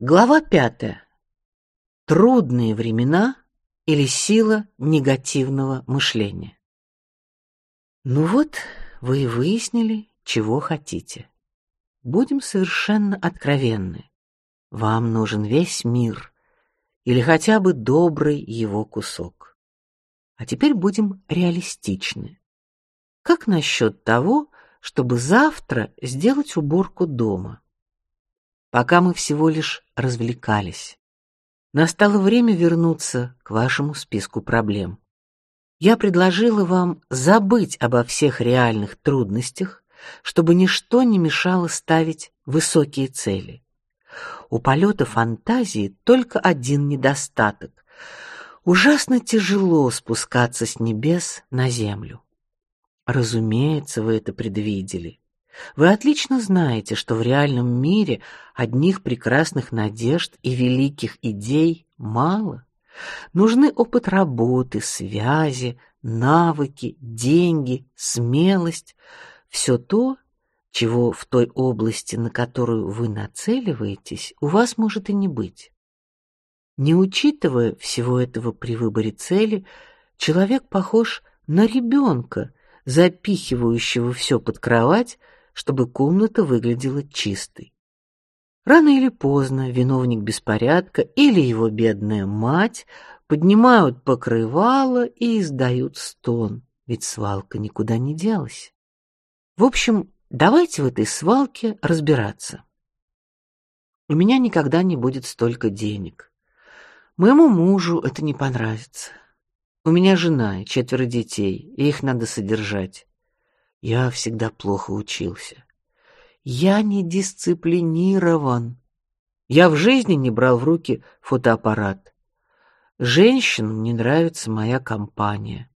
Глава пятая. Трудные времена или сила негативного мышления. Ну вот, вы и выяснили, чего хотите. Будем совершенно откровенны. Вам нужен весь мир или хотя бы добрый его кусок. А теперь будем реалистичны. Как насчет того, чтобы завтра сделать уборку дома? пока мы всего лишь развлекались. Настало время вернуться к вашему списку проблем. Я предложила вам забыть обо всех реальных трудностях, чтобы ничто не мешало ставить высокие цели. У полета фантазии только один недостаток: ужасно тяжело спускаться с небес на землю. Разумеется, вы это предвидели. Вы отлично знаете, что в реальном мире одних прекрасных надежд и великих идей мало. Нужны опыт работы, связи, навыки, деньги, смелость, все то, чего в той области, на которую вы нацеливаетесь, у вас может и не быть. Не учитывая всего этого при выборе цели, человек похож на ребенка, запихивающего все под кровать, чтобы комната выглядела чистой. Рано или поздно виновник беспорядка или его бедная мать поднимают покрывало и издают стон, ведь свалка никуда не делась. В общем, давайте в этой свалке разбираться. У меня никогда не будет столько денег. Моему мужу это не понравится. У меня жена и четверо детей, и их надо содержать. Я всегда плохо учился. Я не дисциплинирован. Я в жизни не брал в руки фотоаппарат. Женщинам не нравится моя компания.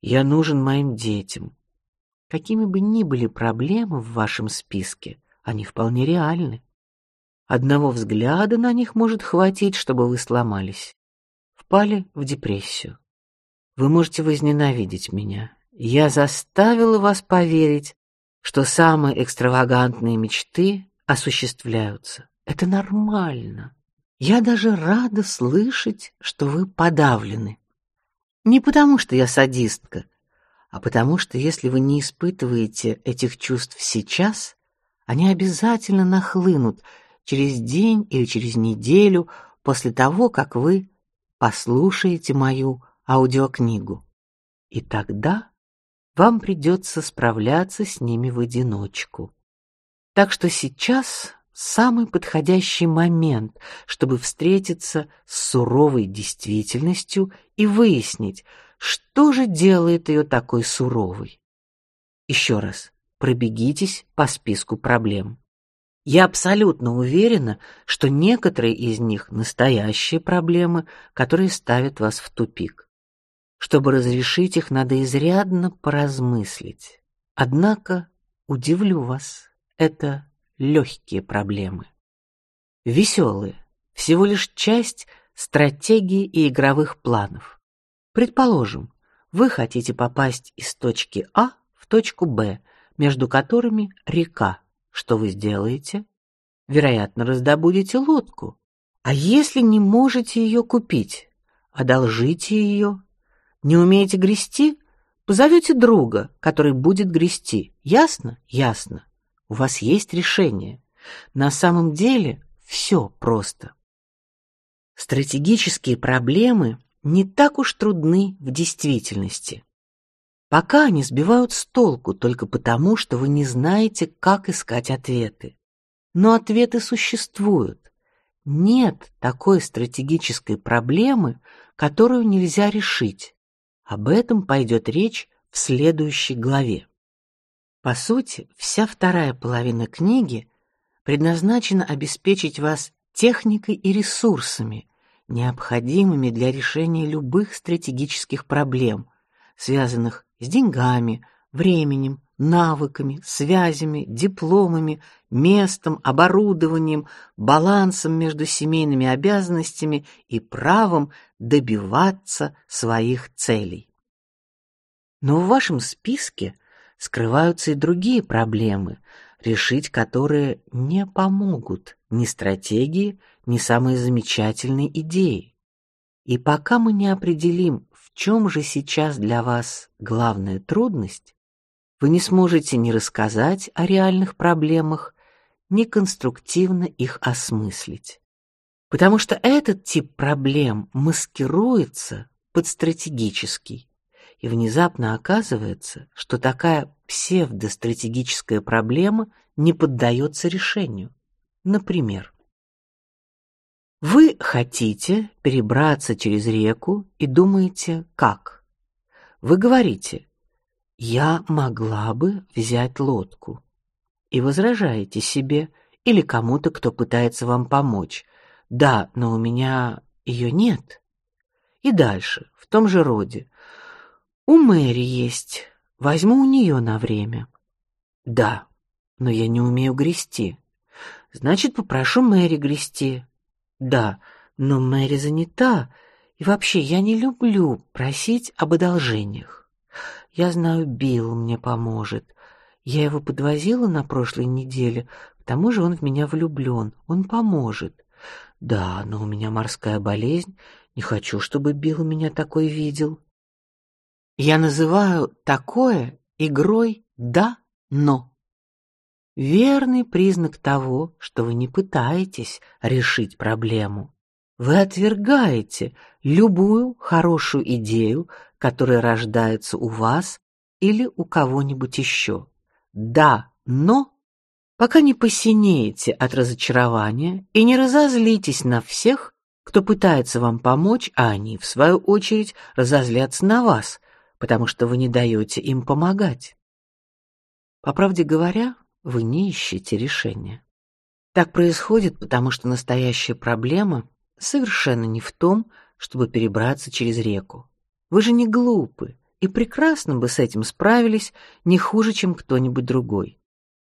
Я нужен моим детям. Какими бы ни были проблемы в вашем списке, они вполне реальны. Одного взгляда на них может хватить, чтобы вы сломались, впали в депрессию. Вы можете возненавидеть меня, я заставила вас поверить, что самые экстравагантные мечты осуществляются. Это нормально. Я даже рада слышать, что вы подавлены. Не потому, что я садистка, а потому, что если вы не испытываете этих чувств сейчас, они обязательно нахлынут через день или через неделю после того, как вы послушаете мою аудиокнигу. И тогда вам придется справляться с ними в одиночку. Так что сейчас самый подходящий момент, чтобы встретиться с суровой действительностью и выяснить, что же делает ее такой суровой. Еще раз, пробегитесь по списку проблем. Я абсолютно уверена, что некоторые из них настоящие проблемы, которые ставят вас в тупик. Чтобы разрешить их, надо изрядно поразмыслить. Однако, удивлю вас, это легкие проблемы. Веселые, всего лишь часть стратегии и игровых планов. Предположим, вы хотите попасть из точки А в точку Б, между которыми река. Что вы сделаете? Вероятно, раздобудете лодку. А если не можете ее купить, одолжите ее не умеете грести? Позовете друга, который будет грести. Ясно? Ясно. У вас есть решение. На самом деле все просто. Стратегические проблемы не так уж трудны в действительности. Пока они сбивают с толку только потому, что вы не знаете, как искать ответы. Но ответы существуют. Нет такой стратегической проблемы, которую нельзя решить. Об этом пойдет речь в следующей главе. По сути, вся вторая половина книги предназначена обеспечить вас техникой и ресурсами, необходимыми для решения любых стратегических проблем, связанных с деньгами, временем, навыками, связями, дипломами, местом, оборудованием, балансом между семейными обязанностями и правом добиваться своих целей. Но в вашем списке скрываются и другие проблемы, решить которые не помогут ни стратегии, не самые замечательные идеи. И пока мы не определим, в чем же сейчас для вас главная трудность, вы не сможете ни рассказать о реальных проблемах, ни конструктивно их осмыслить. Потому что этот тип проблем маскируется под стратегический, и внезапно оказывается, что такая псевдостратегическая проблема не поддается решению. Например, вы хотите перебраться через реку и думаете, как? Вы говорите: "Я могла бы взять лодку". И возражаете себе или кому-то, кто пытается вам помочь: "Да, но у меня ее нет". И дальше в том же роде: "У Мэри есть, возьму у нее на время". "Да, но я не умею грести". "Значит, попрошу Мэри грести". Да, но Мэри занята, и вообще я не люблю просить об одолжениях. Я знаю, Билл мне поможет. Я его подвозила на прошлой неделе, к тому же он в меня влюблен. Он поможет. Да, но у меня морская болезнь. Не хочу, чтобы Билл меня такой видел. Я называю такое игрой да, но. Верный признак того, что вы не пытаетесь решить проблему. Вы отвергаете любую хорошую идею, которая рождается у вас или у кого-нибудь еще. Да, но пока не посинеете от разочарования и не разозлитесь на всех, кто пытается вам помочь, а они в свою очередь разозлятся на вас, потому что вы не даете им помогать. По правде говоря, вы не ищете решения. Так происходит, потому что настоящая проблема совершенно не в том, чтобы перебраться через реку. Вы же не глупы и прекрасно бы с этим справились не хуже, чем кто-нибудь другой.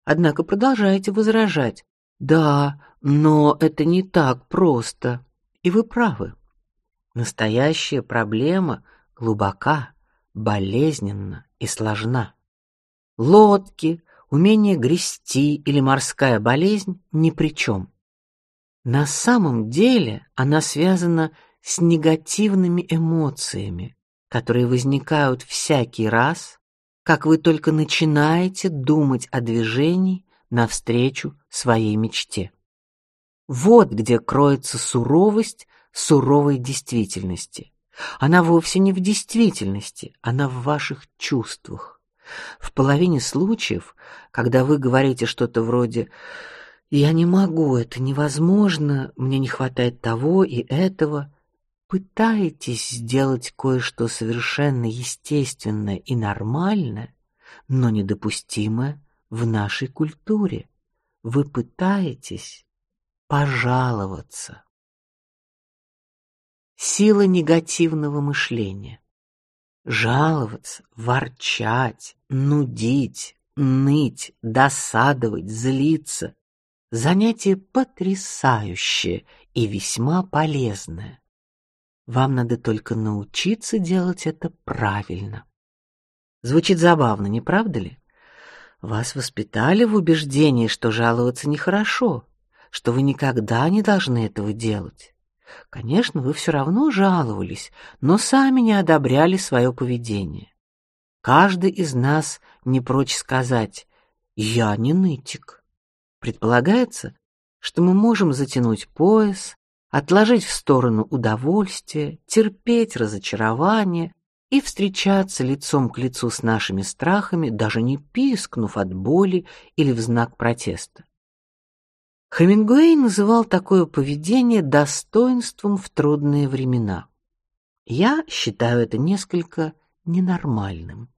Однако продолжаете возражать: "Да, но это не так просто". И вы правы. Настоящая проблема глубока, болезненна и сложна. Лодки, умение грести или морская болезнь ни при чем. На самом деле она связана с негативными эмоциями, которые возникают всякий раз, как вы только начинаете думать о движении навстречу своей мечте. Вот где кроется суровость суровой действительности. Она вовсе не в действительности, она в ваших чувствах. В половине случаев, когда вы говорите что-то вроде «Я не могу, это невозможно, мне не хватает того и этого», пытаетесь сделать кое-что совершенно естественное и нормальное, но недопустимое в нашей культуре. Вы пытаетесь пожаловаться. Сила негативного мышления жаловаться, ворчать, нудить, ныть, досадовать, злиться. Занятие потрясающее и весьма полезное. Вам надо только научиться делать это правильно. Звучит забавно, не правда ли? Вас воспитали в убеждении, что жаловаться нехорошо, что вы никогда не должны этого делать. Конечно, вы все равно жаловались, но сами не одобряли свое поведение. Каждый из нас не прочь сказать: "Я не нытик". Предполагается, что мы можем затянуть пояс, отложить в сторону удовольствие, терпеть разочарование и встречаться лицом к лицу с нашими страхами, даже не пискнув от боли или в знак протеста. Хемингуэй называл такое поведение достоинством в трудные времена. Я считаю это несколько ненормальным.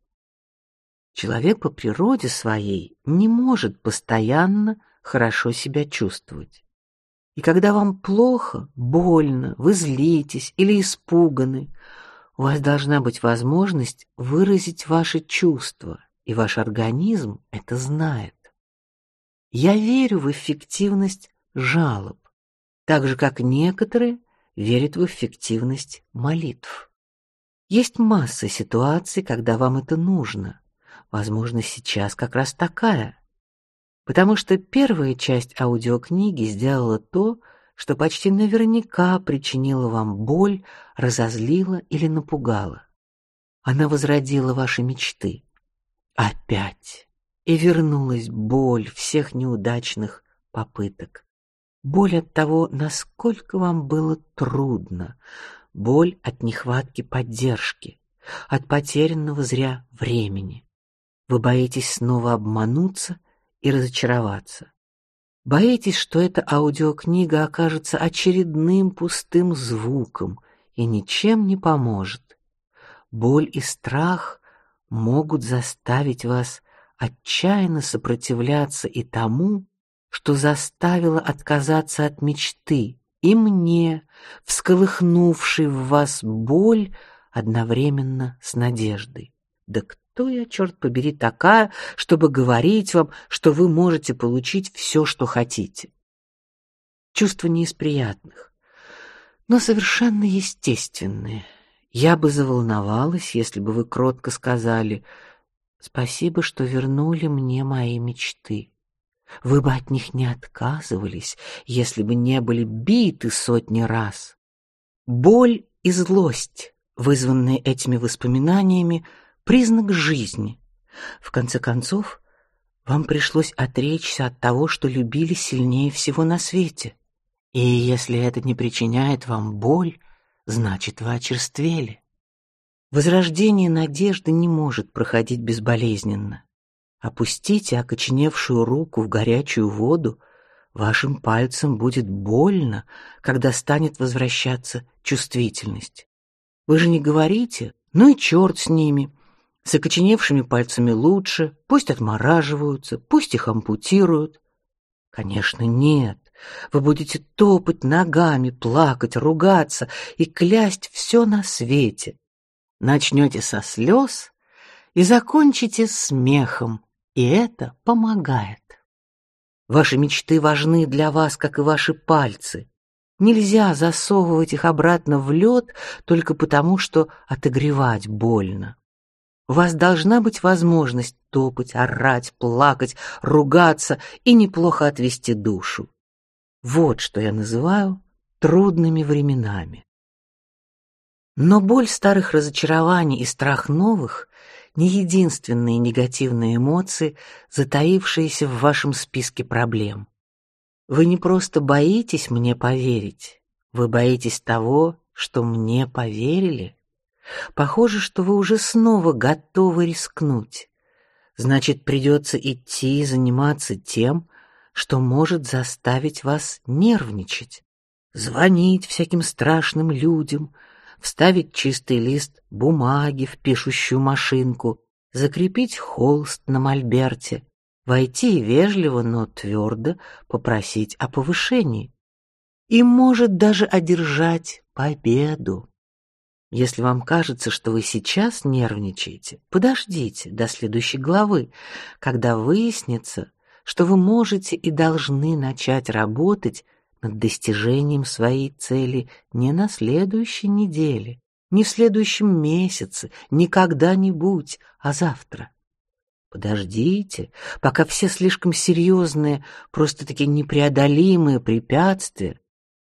Человек по природе своей не может постоянно хорошо себя чувствовать. И когда вам плохо, больно, вы злитесь или испуганы, у вас должна быть возможность выразить ваши чувства, и ваш организм это знает. Я верю в эффективность жалоб, так же как некоторые верят в эффективность молитв. Есть масса ситуаций, когда вам это нужно. Возможно, сейчас как раз такая. Потому что первая часть аудиокниги сделала то, что почти наверняка причинила вам боль, разозлила или напугала. Она возродила ваши мечты. Опять. И вернулась боль всех неудачных попыток. Боль от того, насколько вам было трудно, боль от нехватки поддержки, от потерянного зря времени. Вы боитесь снова обмануться и разочароваться. Боитесь, что эта аудиокнига окажется очередным пустым звуком и ничем не поможет. Боль и страх могут заставить вас отчаянно сопротивляться и тому, что заставило отказаться от мечты, и мне, всколыхнувшей в вас боль одновременно с надеждой. Да кто я, черт побери, такая, чтобы говорить вам, что вы можете получить все, что хотите? Чувства не из приятных, но совершенно естественные. Я бы заволновалась, если бы вы кротко сказали: "Спасибо, что вернули мне мои мечты". Вы бы от них не отказывались, если бы не были биты сотни раз. Боль и злость, вызванные этими воспоминаниями, признак жизни. В конце концов, вам пришлось отречься от того, что любили сильнее всего на свете. И если это не причиняет вам боль, значит, вы очерствели. Возрождение надежды не может проходить безболезненно. Опустите окоченевшую руку в горячую воду, вашим пальцем будет больно, когда станет возвращаться чувствительность. Вы же не говорите: "Ну и черт с ними". С окоченевшими пальцами лучше, пусть отмораживаются, пусть их ампутируют. Конечно, нет. Вы будете топать ногами, плакать, ругаться и клясть все на свете. Начнете со слез и закончите смехом, и это помогает. Ваши мечты важны для вас, как и ваши пальцы. Нельзя засовывать их обратно в лед только потому, что отогревать больно. У вас должна быть возможность топать, орать, плакать, ругаться и неплохо отвести душу. Вот что я называю трудными временами. Но боль старых разочарований и страх новых не единственные негативные эмоции, затаившиеся в вашем списке проблем. Вы не просто боитесь мне поверить, вы боитесь того, что мне поверили. Похоже, что вы уже снова готовы рискнуть. Значит, придется идти и заниматься тем, что может заставить вас нервничать, звонить всяким страшным людям, вставить чистый лист бумаги в пишущую машинку, закрепить холст на мольберте, войти вежливо, но твердо попросить о повышении и может даже одержать победу. Если вам кажется, что вы сейчас нервничаете, подождите до следующей главы, когда выяснится, что вы можете и должны начать работать над достижением своей цели не на следующей неделе, не в следующем месяце, не когда-нибудь, а завтра. Подождите, пока все слишком серьезные, просто-таки непреодолимые препятствия,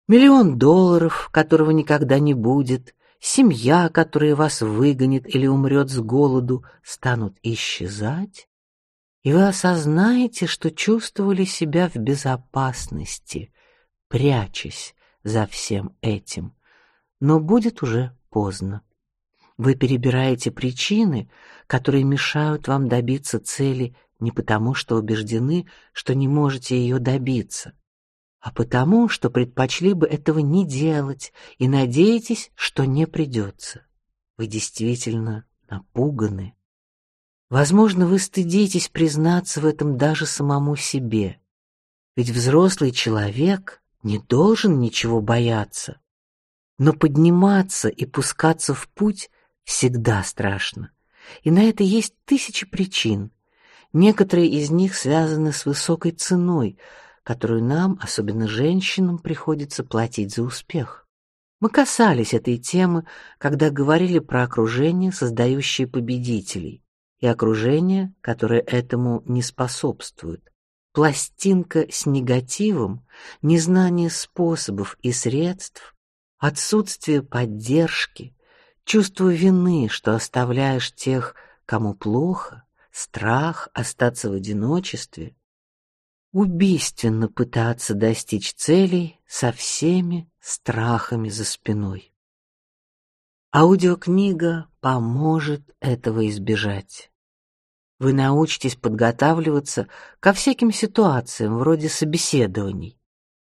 миллион долларов, которого никогда не будет, семья, которая вас выгонит или умрет с голоду, станут исчезать, и вы осознаете, что чувствовали себя в безопасности, прячась за всем этим. Но будет уже поздно. Вы перебираете причины, которые мешают вам добиться цели не потому, что убеждены, что не можете ее добиться, а потому, что предпочли бы этого не делать и надеетесь, что не придется. Вы действительно напуганы. Возможно, вы стыдитесь признаться в этом даже самому себе. Ведь взрослый человек не должен ничего бояться. Но подниматься и пускаться в путь всегда страшно. И на это есть тысячи причин. Некоторые из них связаны с высокой ценой, которую нам, особенно женщинам, приходится платить за успех. Мы касались этой темы, когда говорили про окружение, создающее победителей, и окружение, которое этому не способствует. пластинка с негативом, незнание способов и средств, отсутствие поддержки, чувство вины, что оставляешь тех, кому плохо, страх остаться в одиночестве, убийственно пытаться достичь целей со всеми страхами за спиной. Аудиокнига поможет этого избежать. Вы научитесь подготавливаться ко всяким ситуациям, вроде собеседований.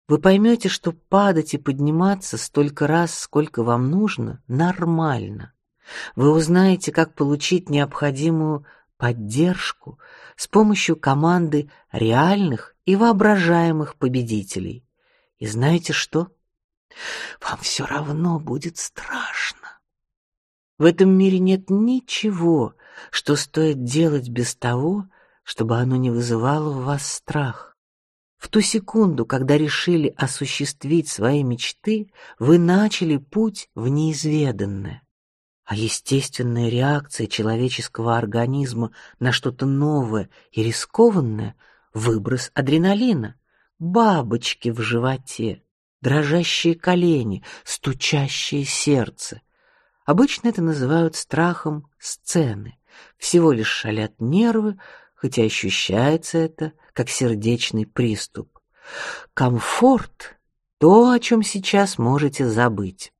Вы поймете, что падать и подниматься столько раз, сколько вам нужно, нормально. Вы узнаете, как получить необходимую поддержку с помощью команды реальных и воображаемых победителей. И знаете что? Вам все равно будет страшно. В этом мире нет ничего, что стоит делать без того, чтобы оно не вызывало в вас страх. В ту секунду, когда решили осуществить свои мечты, вы начали путь в неизведанное. А естественная реакция человеческого организма на что-то новое и рискованное выброс адреналина, бабочки в животе, дрожащие колени, стучащее сердце. Обычно это называют страхом сцены. Всего лишь шалят нервы, хотя ощущается это как сердечный приступ. Комфорт то, о чем сейчас можете забыть.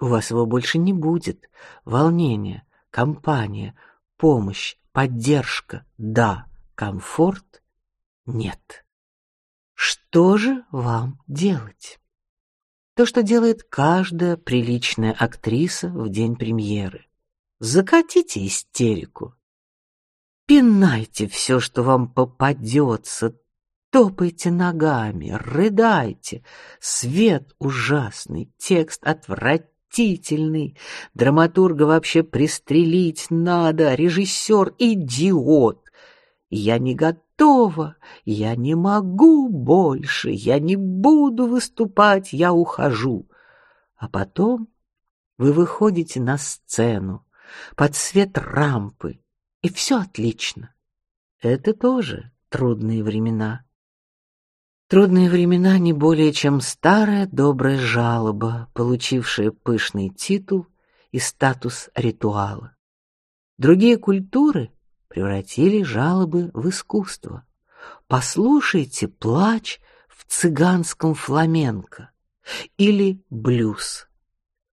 У вас его больше не будет. Волнение, компания, помощь, поддержка. Да, комфорт нет. Что же вам делать? То, что делает каждая приличная актриса в день премьеры. Закатите истерику. Пинайте все, что вам попадется, топайте ногами, рыдайте. Свет ужасный, текст отвратительный, драматурга вообще пристрелить надо, режиссер идиот. Я не готова, я не могу больше, я не буду выступать, я ухожу. А потом вы выходите на сцену под свет рампы, и все отлично. Это тоже трудные времена. Трудные времена не более чем старая добрая жалоба, получившая пышный титул и статус ритуала. Другие культуры превратили жалобы в искусство. Послушайте плач в цыганском фламенко или блюз.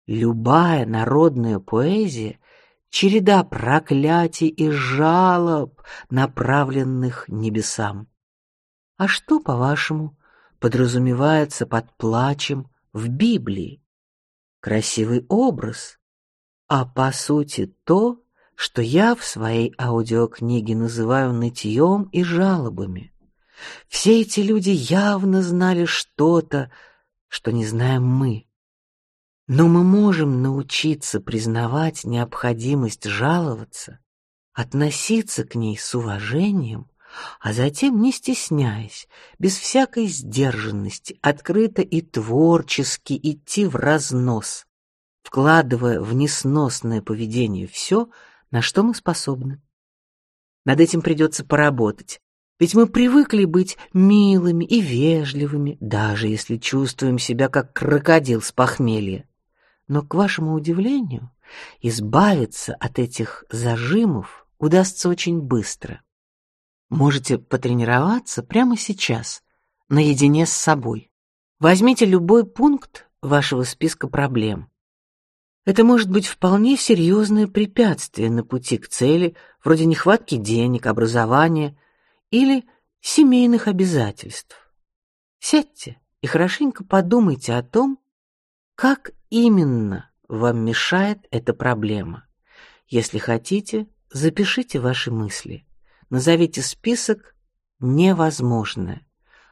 Любая народная поэзия череда проклятий и жалоб, направленных небесам. А что, по-вашему, подразумевается под плачем в Библии? Красивый образ, а по сути то, что я в своей аудиокниге называю нытьем и жалобами. Все эти люди явно знали что-то, что не знаем мы. Но мы можем научиться признавать необходимость жаловаться, относиться к ней с уважением, а затем, не стесняясь, без всякой сдержанности, открыто и творчески идти в разнос, вкладывая в несносное поведение все, на что мы способны. Над этим придется поработать, ведь мы привыкли быть милыми и вежливыми, даже если чувствуем себя как крокодил с похмелья. Но к вашему удивлению, избавиться от этих зажимов удастся очень быстро. Можете потренироваться прямо сейчас, наедине с собой. Возьмите любой пункт вашего списка проблем это может быть вполне серьезное препятствие на пути к цели, вроде нехватки денег, образования или семейных обязательств. Сядьте и хорошенько подумайте о том, как именно вам мешает эта проблема. Если хотите, запишите ваши мысли. Назовите список невозможное.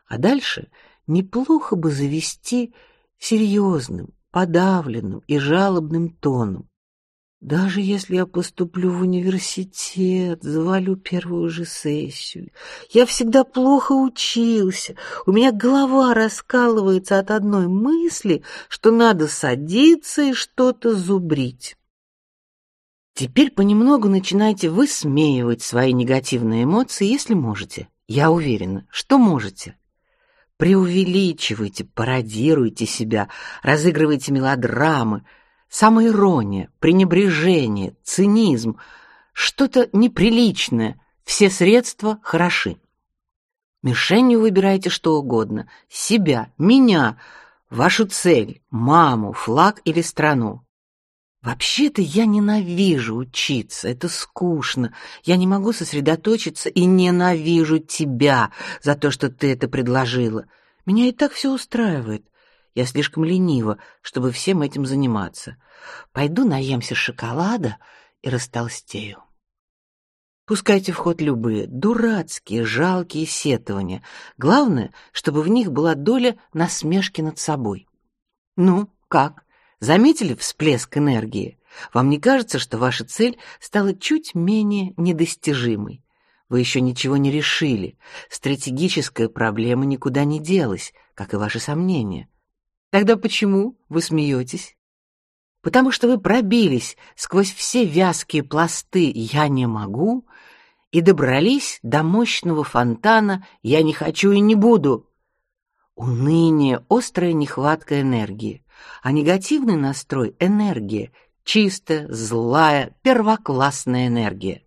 А дальше неплохо бы завести серьезным, подавленным и жалобным тоном. Даже если я поступлю в университет, завалю первую же сессию. Я всегда плохо учился. У меня голова раскалывается от одной мысли, что надо садиться и что-то зубрить. Теперь понемногу начинайте высмеивать свои негативные эмоции, если можете. Я уверена, что можете. Преувеличивайте, пародируйте себя, разыгрывайте мелодрамы, самоирония, пренебрежение, цинизм, что-то неприличное. Все средства хороши. Мишенью выбирайте что угодно: себя, меня, вашу цель, маму, флаг или страну. Вообще-то я ненавижу учиться, это скучно. Я не могу сосредоточиться и ненавижу тебя за то, что ты это предложила. Меня и так все устраивает. Я слишком ленива, чтобы всем этим заниматься. Пойду наемся шоколада и растолстею. Пускайте в ход любые дурацкие, жалкие сетования. Главное, чтобы в них была доля насмешки над собой. Ну, как? Заметили всплеск энергии? Вам не кажется, что ваша цель стала чуть менее недостижимой? Вы еще ничего не решили. Стратегическая проблема никуда не делась, как и ваши сомнения. Тогда почему вы смеетесь? Потому что вы пробились сквозь все вязкие пласты «я не могу» и добрались до мощного фонтана «я не хочу и не буду». Уныние, острая нехватка энергии а негативный настрой — энергия, чистая, злая, первоклассная энергия.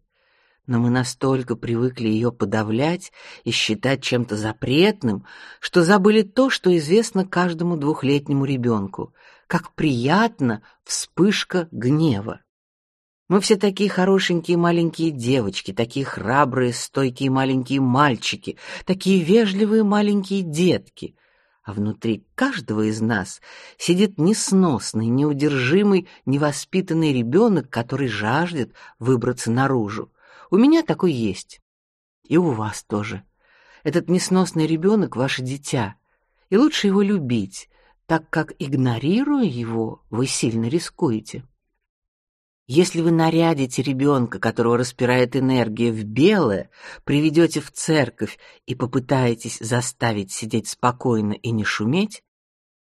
Но мы настолько привыкли ее подавлять и считать чем-то запретным, что забыли то, что известно каждому двухлетнему ребенку, как приятно вспышка гнева. Мы все такие хорошенькие маленькие девочки, такие храбрые, стойкие маленькие мальчики, такие вежливые маленькие детки — а внутри каждого из нас сидит несносный, неудержимый, невоспитанный ребенок, который жаждет выбраться наружу. У меня такой есть. И у вас тоже. Этот несносный ребенок — ваше дитя, и лучше его любить, так как, игнорируя его, вы сильно рискуете. Если вы нарядите ребенка, которого распирает энергия, в белое, приведете в церковь и попытаетесь заставить сидеть спокойно и не шуметь,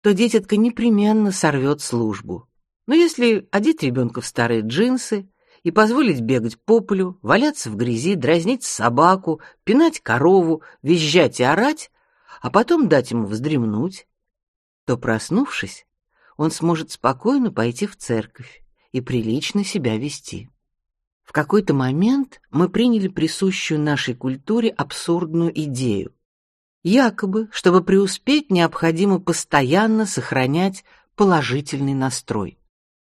то дитятка непременно сорвет службу. Но если одеть ребенка в старые джинсы и позволить бегать по полю, валяться в грязи, дразнить собаку, пинать корову, визжать и орать, а потом дать ему вздремнуть, то, проснувшись, он сможет спокойно пойти в церковь и прилично себя вести. В какой-то момент мы приняли присущую нашей культуре абсурдную идею. Якобы, чтобы преуспеть, необходимо постоянно сохранять положительный настрой.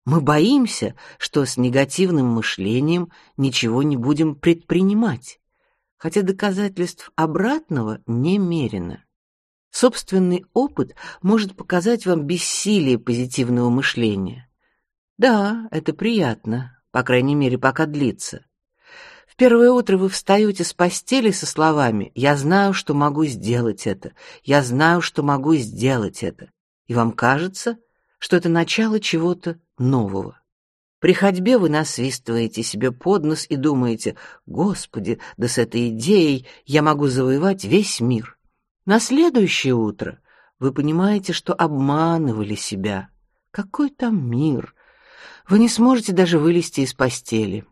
Мы боимся, что с негативным мышлением ничего не будем предпринимать, хотя доказательств обратного немерено. Собственный опыт может показать вам бессилие позитивного мышления. Да, это приятно, по крайней мере, пока длится. В первое утро вы встаете с постели со словами: "Я знаю, что могу сделать это. Я знаю, что могу сделать это". И вам кажется, что это начало чего-то нового. При ходьбе вы насвистываете себе под нос и думаете: "Господи, да с этой идеей я могу завоевать весь мир". На следующее утро вы понимаете, что обманывали себя. Какой там мир? Вы не сможете даже вылезти из постели.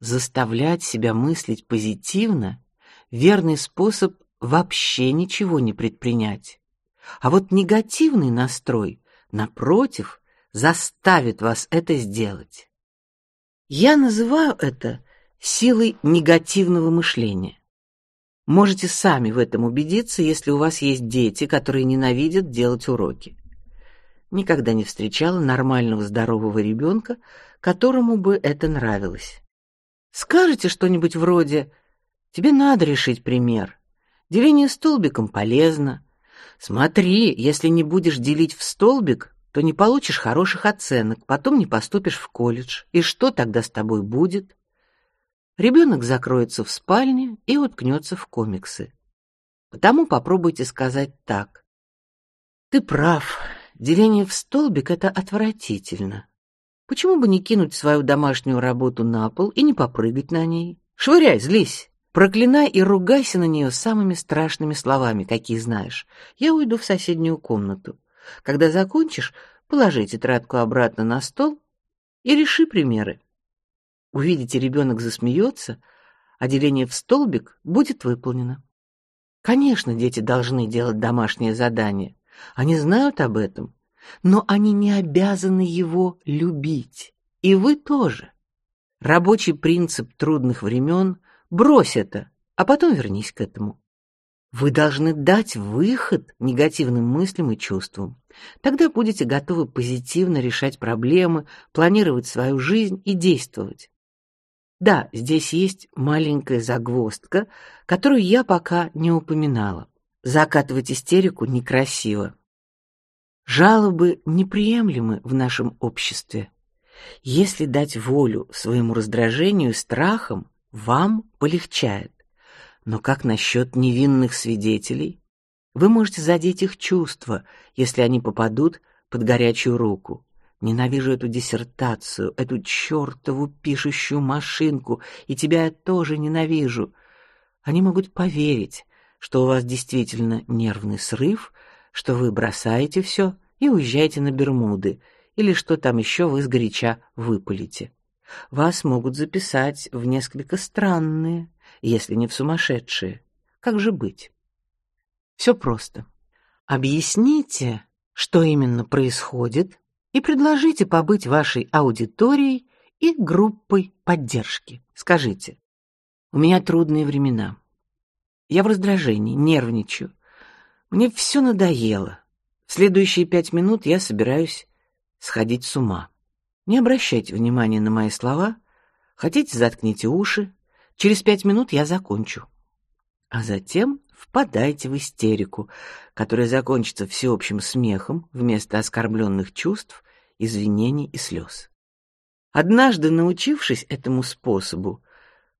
Заставлять себя мыслить позитивно верный способ вообще ничего не предпринять. А вот негативный настрой, напротив, заставит вас это сделать. Я называю это силой негативного мышления. Можете сами в этом убедиться, если у вас есть дети, которые ненавидят делать уроки никогда не встречала нормального здорового ребенка, которому бы это нравилось. Скажете что-нибудь вроде: "Тебе надо решить пример. Деление столбиком полезно. Смотри, если не будешь делить в столбик, то не получишь хороших оценок, потом не поступишь в колледж. И что тогда с тобой будет?" Ребенок закроется в спальне и уткнется в комиксы. Потому попробуйте сказать так: "Ты прав. Деление в столбик — это отвратительно. Почему бы не кинуть свою домашнюю работу на пол и не попрыгать на ней? Швыряй, злись, проклинай и ругайся на нее самыми страшными словами, какие знаешь. Я уйду в соседнюю комнату. Когда закончишь, положи тетрадку обратно на стол и реши примеры. Увидите, ребенок засмеется, а деление в столбик будет выполнено. Конечно, дети должны делать домашнее задание. Они знают об этом, но они не обязаны его любить. И вы тоже. Рабочий принцип трудных времен — брось это, а потом вернись к этому. Вы должны дать выход негативным мыслям и чувствам. Тогда будете готовы позитивно решать проблемы, планировать свою жизнь и действовать. Да, здесь есть маленькая загвоздка, которую я пока не упоминала. Закатывать истерику некрасиво. Жалобы неприемлемы в нашем обществе. Если дать волю своему раздражению страхам, вам полегчает. Но как насчет невинных свидетелей? Вы можете задеть их чувства, если они попадут под горячую руку. Ненавижу эту диссертацию, эту чертову пишущую машинку, и тебя я тоже ненавижу. Они могут поверить, что у вас действительно нервный срыв, что вы бросаете все и уезжаете на Бермуды, или что там еще вы сгоряча выпалите. Вас могут записать в несколько странные, если не в сумасшедшие. Как же быть? Все просто. Объясните, что именно происходит, и предложите побыть вашей аудиторией и группой поддержки. Скажите: "У меня трудные времена. Я в раздражении, нервничаю. Мне все надоело. В следующие пять минут я собираюсь сходить с ума. Не обращайте внимания на мои слова. Хотите, заткните уши. Через пять минут я закончу. А затем впадайте в истерику, которая закончится всеобщим смехом вместо оскорбленных чувств, извинений и слез. Однажды научившись этому способу,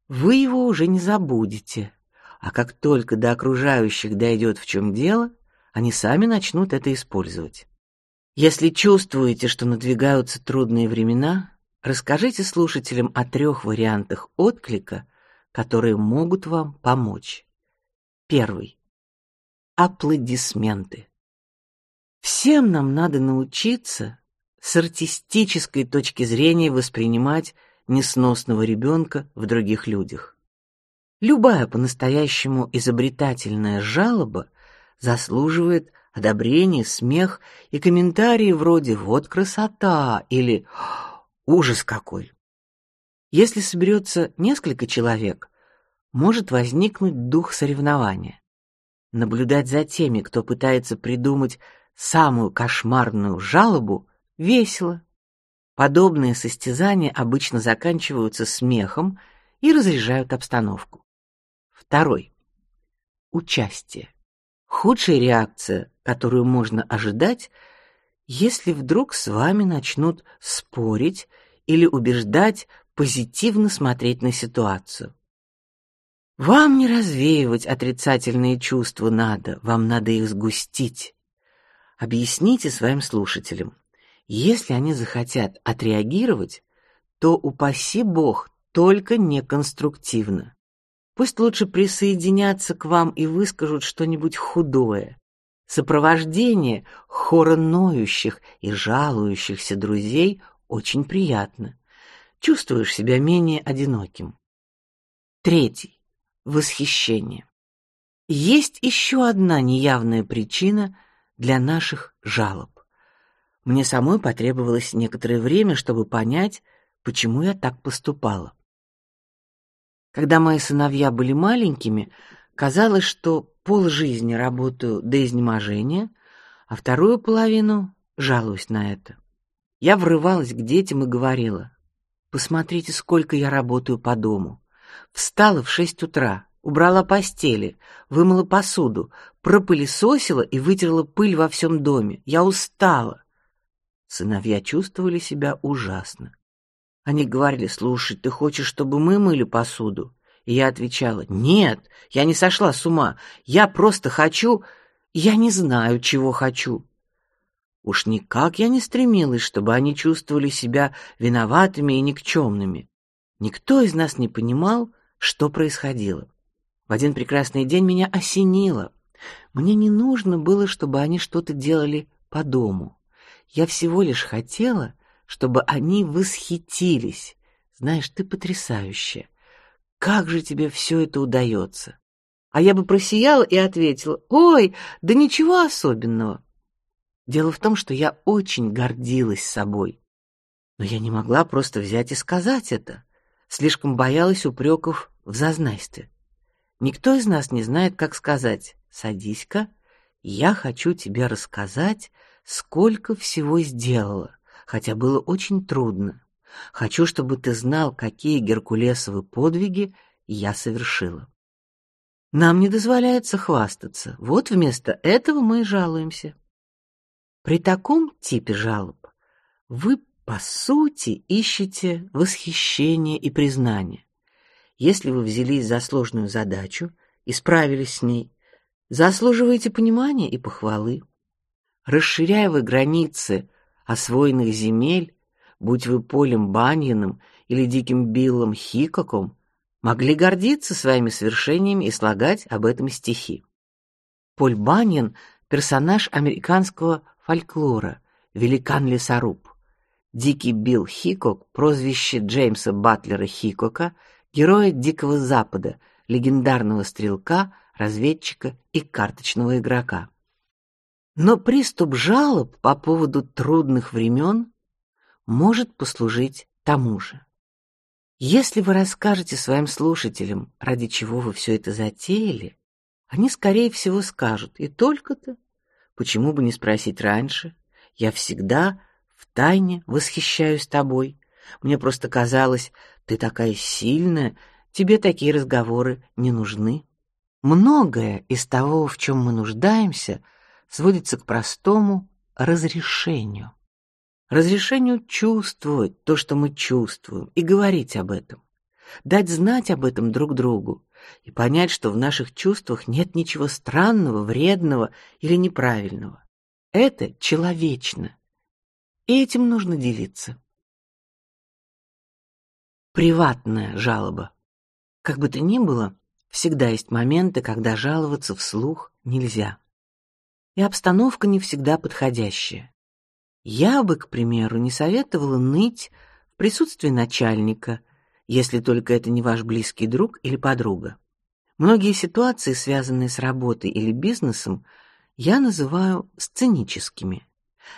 вы его уже не забудете, а как только до окружающих дойдет в чем дело, они сами начнут это использовать. Если чувствуете, что надвигаются трудные времена, расскажите слушателям о трех вариантах отклика, которые могут вам помочь. Первый. Аплодисменты. Всем нам надо научиться с артистической точки зрения воспринимать несносного ребенка в других людях. Любая по-настоящему изобретательная жалоба заслуживает одобрение, смех и комментарии вроде «вот красота» или «ужас какой». Если соберется несколько человек, может возникнуть дух соревнования. Наблюдать за теми, кто пытается придумать самую кошмарную жалобу, весело. Подобные состязания обычно заканчиваются смехом и разряжают обстановку. Второй. Участие. Худшая реакция, которую можно ожидать, если вдруг с вами начнут спорить или убеждать позитивно смотреть на ситуацию. Вам не развеивать отрицательные чувства надо, вам надо их сгустить. Объясните своим слушателям, если они захотят отреагировать, то упаси Бог, только не конструктивно. Пусть лучше присоединятся к вам и выскажут что-нибудь худое. Сопровождение хора ноющих и жалующихся друзей очень приятно. Чувствуешь себя менее одиноким. Третий. Восхищение. Есть еще одна неявная причина для наших жалоб. Мне самой потребовалось некоторое время, чтобы понять, почему я так поступала. Когда мои сыновья были маленькими, казалось, что пол жизни работаю до изнеможения, а вторую половину жалуюсь на это. Я врывалась к детям и говорила: "Посмотрите, сколько я работаю по дому. Встала в шесть утра, убрала постели, вымыла посуду, пропылесосила и вытерла пыль во всем доме. Я устала". Сыновья чувствовали себя ужасно. Они говорили: "Слушай, ты хочешь, чтобы мы мыли посуду?" И я отвечала: "Нет, я не сошла с ума. Я просто хочу, я не знаю, чего хочу". Уж никак я не стремилась, чтобы они чувствовали себя виноватыми и никчемными. Никто из нас не понимал, что происходило. В один прекрасный день меня осенило. Мне не нужно было, чтобы они что-то делали по дому. Я всего лишь хотела, чтобы они восхитились. Знаешь, ты потрясающая. как же тебе все это удается? А я бы просияла и ответила: "Ой, да ничего особенного". Дело в том, что я очень гордилась собой. Но я не могла просто взять и сказать это. Слишком боялась упреков в зазнайстве. Никто из нас не знает, как сказать: "Садись-ка, я хочу тебе рассказать, сколько всего сделала, хотя было очень трудно. Хочу, чтобы ты знал, какие геркулесовы подвиги я совершила". Нам не дозволяется хвастаться. Вот вместо этого мы и жалуемся. При таком типе жалоб вы по сути ищете восхищение и признание. Если вы взялись за сложную задачу и справились с ней, заслуживаете понимания и похвалы. Расширяя вы границы освоенных земель, будь вы Полем Баньяном или Диким Биллом Хикоком, могли гордиться своими свершениями и слагать об этом стихи. Поль Баньян персонаж американского фольклора, великан лесоруб. Дикий Билл Хикок, прозвище Джеймса Батлера Хикока, героя Дикого Запада, легендарного стрелка, разведчика и карточного игрока. Но приступ жалоб по поводу трудных времен может послужить тому же. Если вы расскажете своим слушателям, ради чего вы все это затеяли, они скорее всего скажут: "И только-то почему бы не спросить раньше? Я всегда в тайне восхищаюсь тобой. Мне просто казалось, ты такая сильная, тебе такие разговоры не нужны". Многое из того, в чем мы нуждаемся, сводится к простому разрешению разрешению чувствовать то, что мы чувствуем, и говорить об этом, дать знать об этом друг другу и понять, что в наших чувствах нет ничего странного, вредного или неправильного. Это человечно, и этим нужно делиться. Приватная жалоба. Как бы то ни было, всегда есть моменты, когда жаловаться вслух нельзя. И обстановка не всегда подходящая. Я бы, к примеру, не советовала ныть в присутствии начальника, если только это не ваш близкий друг или подруга. Многие ситуации, связанные с работой или бизнесом, я называю сценическими.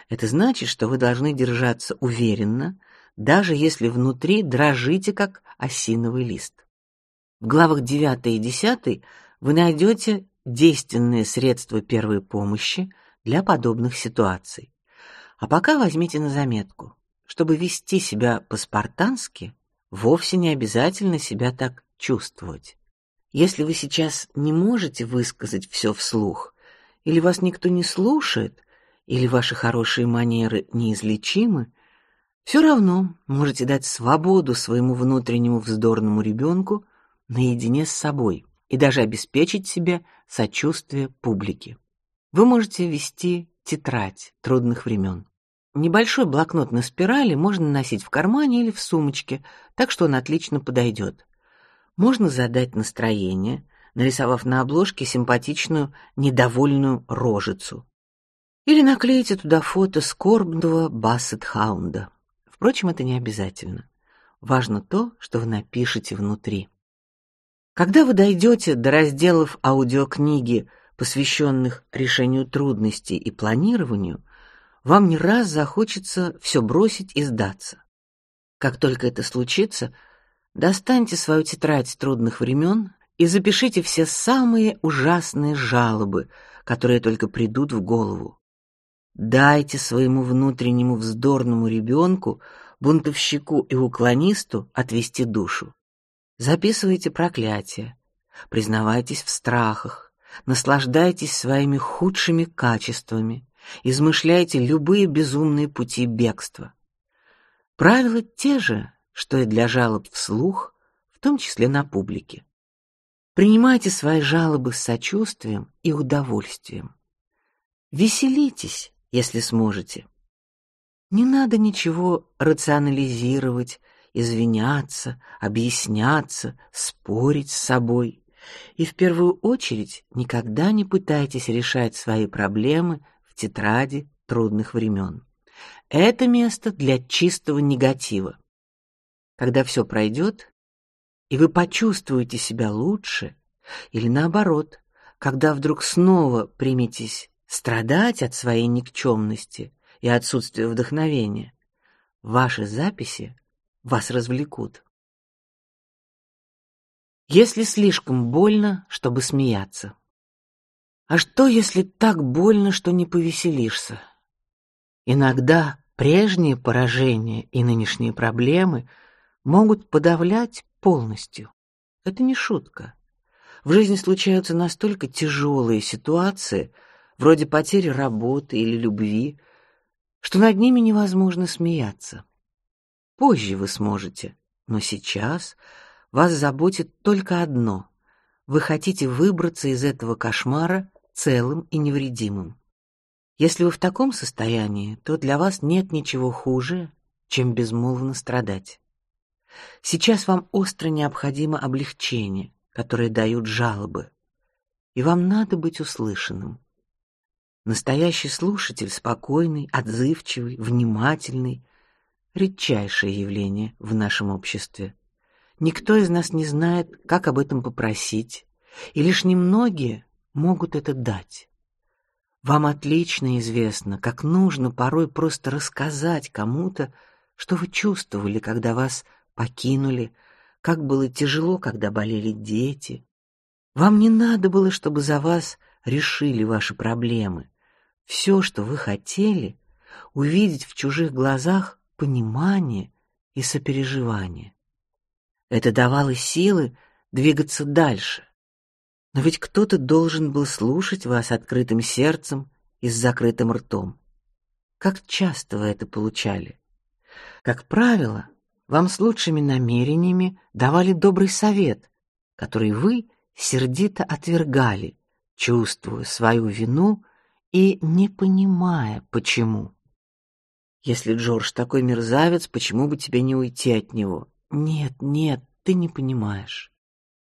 Это значит, что вы должны держаться уверенно, даже если внутри дрожите как осиновый лист. В главах 9 и 10 вы найдете действенные средства первой помощи для подобных ситуаций. А пока возьмите на заметку, чтобы вести себя по-спартански, вовсе не обязательно себя так чувствовать. Если вы сейчас не можете высказать все вслух, или вас никто не слушает, или ваши хорошие манеры неизлечимы, все равно можете дать свободу своему внутреннему вздорному ребенку наедине с собой и даже обеспечить себе сочувствие публики. Вы можете вести тетрадь трудных времен. Небольшой блокнот на спирали можно носить в кармане или в сумочке, так что он отлично подойдет. Можно задать настроение, нарисовав на обложке симпатичную недовольную рожицу. Или наклеить туда фото скорбного бассет-хаунда. Впрочем, это не обязательно. Важно то, что вы напишете внутри. Когда вы дойдете до разделов аудиокниги, посвященных решению трудностей и планированию, вам не раз захочется все бросить и сдаться. Как только это случится, достаньте свою тетрадь трудных времен и запишите все самые ужасные жалобы, которые только придут в голову. Дайте своему внутреннему вздорному ребенку, бунтовщику и уклонисту отвести душу. Записывайте проклятия, признавайтесь в страхах, наслаждайтесь своими худшими качествами, измышляйте любые безумные пути бегства. Правила те же, что и для жалоб вслух, в том числе на публике. Принимайте свои жалобы с сочувствием и удовольствием. Веселитесь, если сможете. Не надо ничего рационализировать, извиняться, объясняться, спорить с собой. И в первую очередь никогда не пытайтесь решать свои проблемы в тетради трудных времен. Это место для чистого негатива. Когда все пройдет, и вы почувствуете себя лучше, или наоборот, когда вдруг снова приметесь страдать от своей никчемности и отсутствия вдохновения, ваши записи вас развлекут. Если слишком больно, чтобы смеяться. А что, если так больно, что не повеселишься? Иногда прежние поражения и нынешние проблемы могут подавлять полностью. Это не шутка. В жизни случаются настолько тяжелые ситуации, вроде потери работы или любви, что над ними невозможно смеяться. Позже вы сможете, но сейчас вас заботит только одно: вы хотите выбраться из этого кошмара целым и невредимым. Если вы в таком состоянии, то для вас нет ничего хуже, чем безмолвно страдать. Сейчас вам остро необходимо облегчение, которое дают жалобы, и вам надо быть услышанным. Настоящий слушатель спокойный, отзывчивый, внимательный редчайшее явление в нашем обществе. Никто из нас не знает, как об этом попросить, и лишь немногие могут это дать. Вам отлично известно, как нужно порой просто рассказать кому-то, что вы чувствовали, когда вас покинули, как было тяжело, когда болели дети. Вам не надо было, чтобы за вас решили ваши проблемы. Все, что вы хотели, увидеть в чужих глазах понимание и сопереживание. Это давало силы двигаться дальше. Но ведь кто-то должен был слушать вас открытым сердцем и с закрытым ртом. Как часто вы это получали? Как правило, вам с лучшими намерениями давали добрый совет, который вы сердито отвергали, чувствуя свою вину и не понимая, почему. Если Джордж такой мерзавец, почему бы тебе не уйти от него? Нет, нет, ты не понимаешь.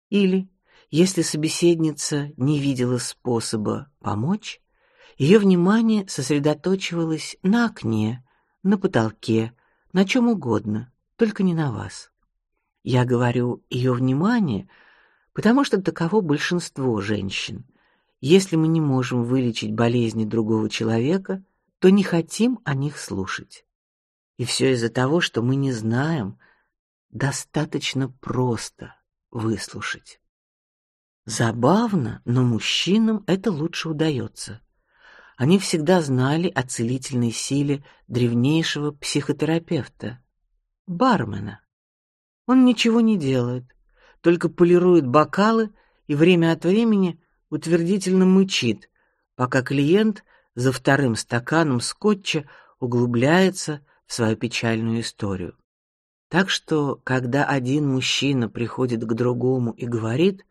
Или если собеседница не видела способа помочь, ее внимание сосредоточивалось на окне, на потолке, на чем угодно, только не на вас. Я говорю ее внимание, потому что таково большинство женщин. Если мы не можем вылечить болезни другого человека, то не хотим о них слушать. И все из-за того, что мы не знаем, достаточно просто выслушать. Забавно, но мужчинам это лучше удается. Они всегда знали о целительной силе древнейшего психотерапевта, бармена. Он ничего не делает, только полирует бокалы и время от времени утвердительно мычит, пока клиент за вторым стаканом скотча углубляется в свою печальную историю. Так что, когда один мужчина приходит к другому и говорит: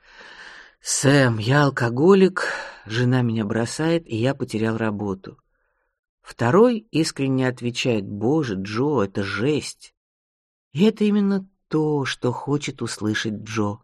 Сэм, я алкоголик, жена меня бросает, и я потерял работу. Второй искренне отвечает: Боже, Джо, это жесть. И это именно то, что хочет услышать Джо.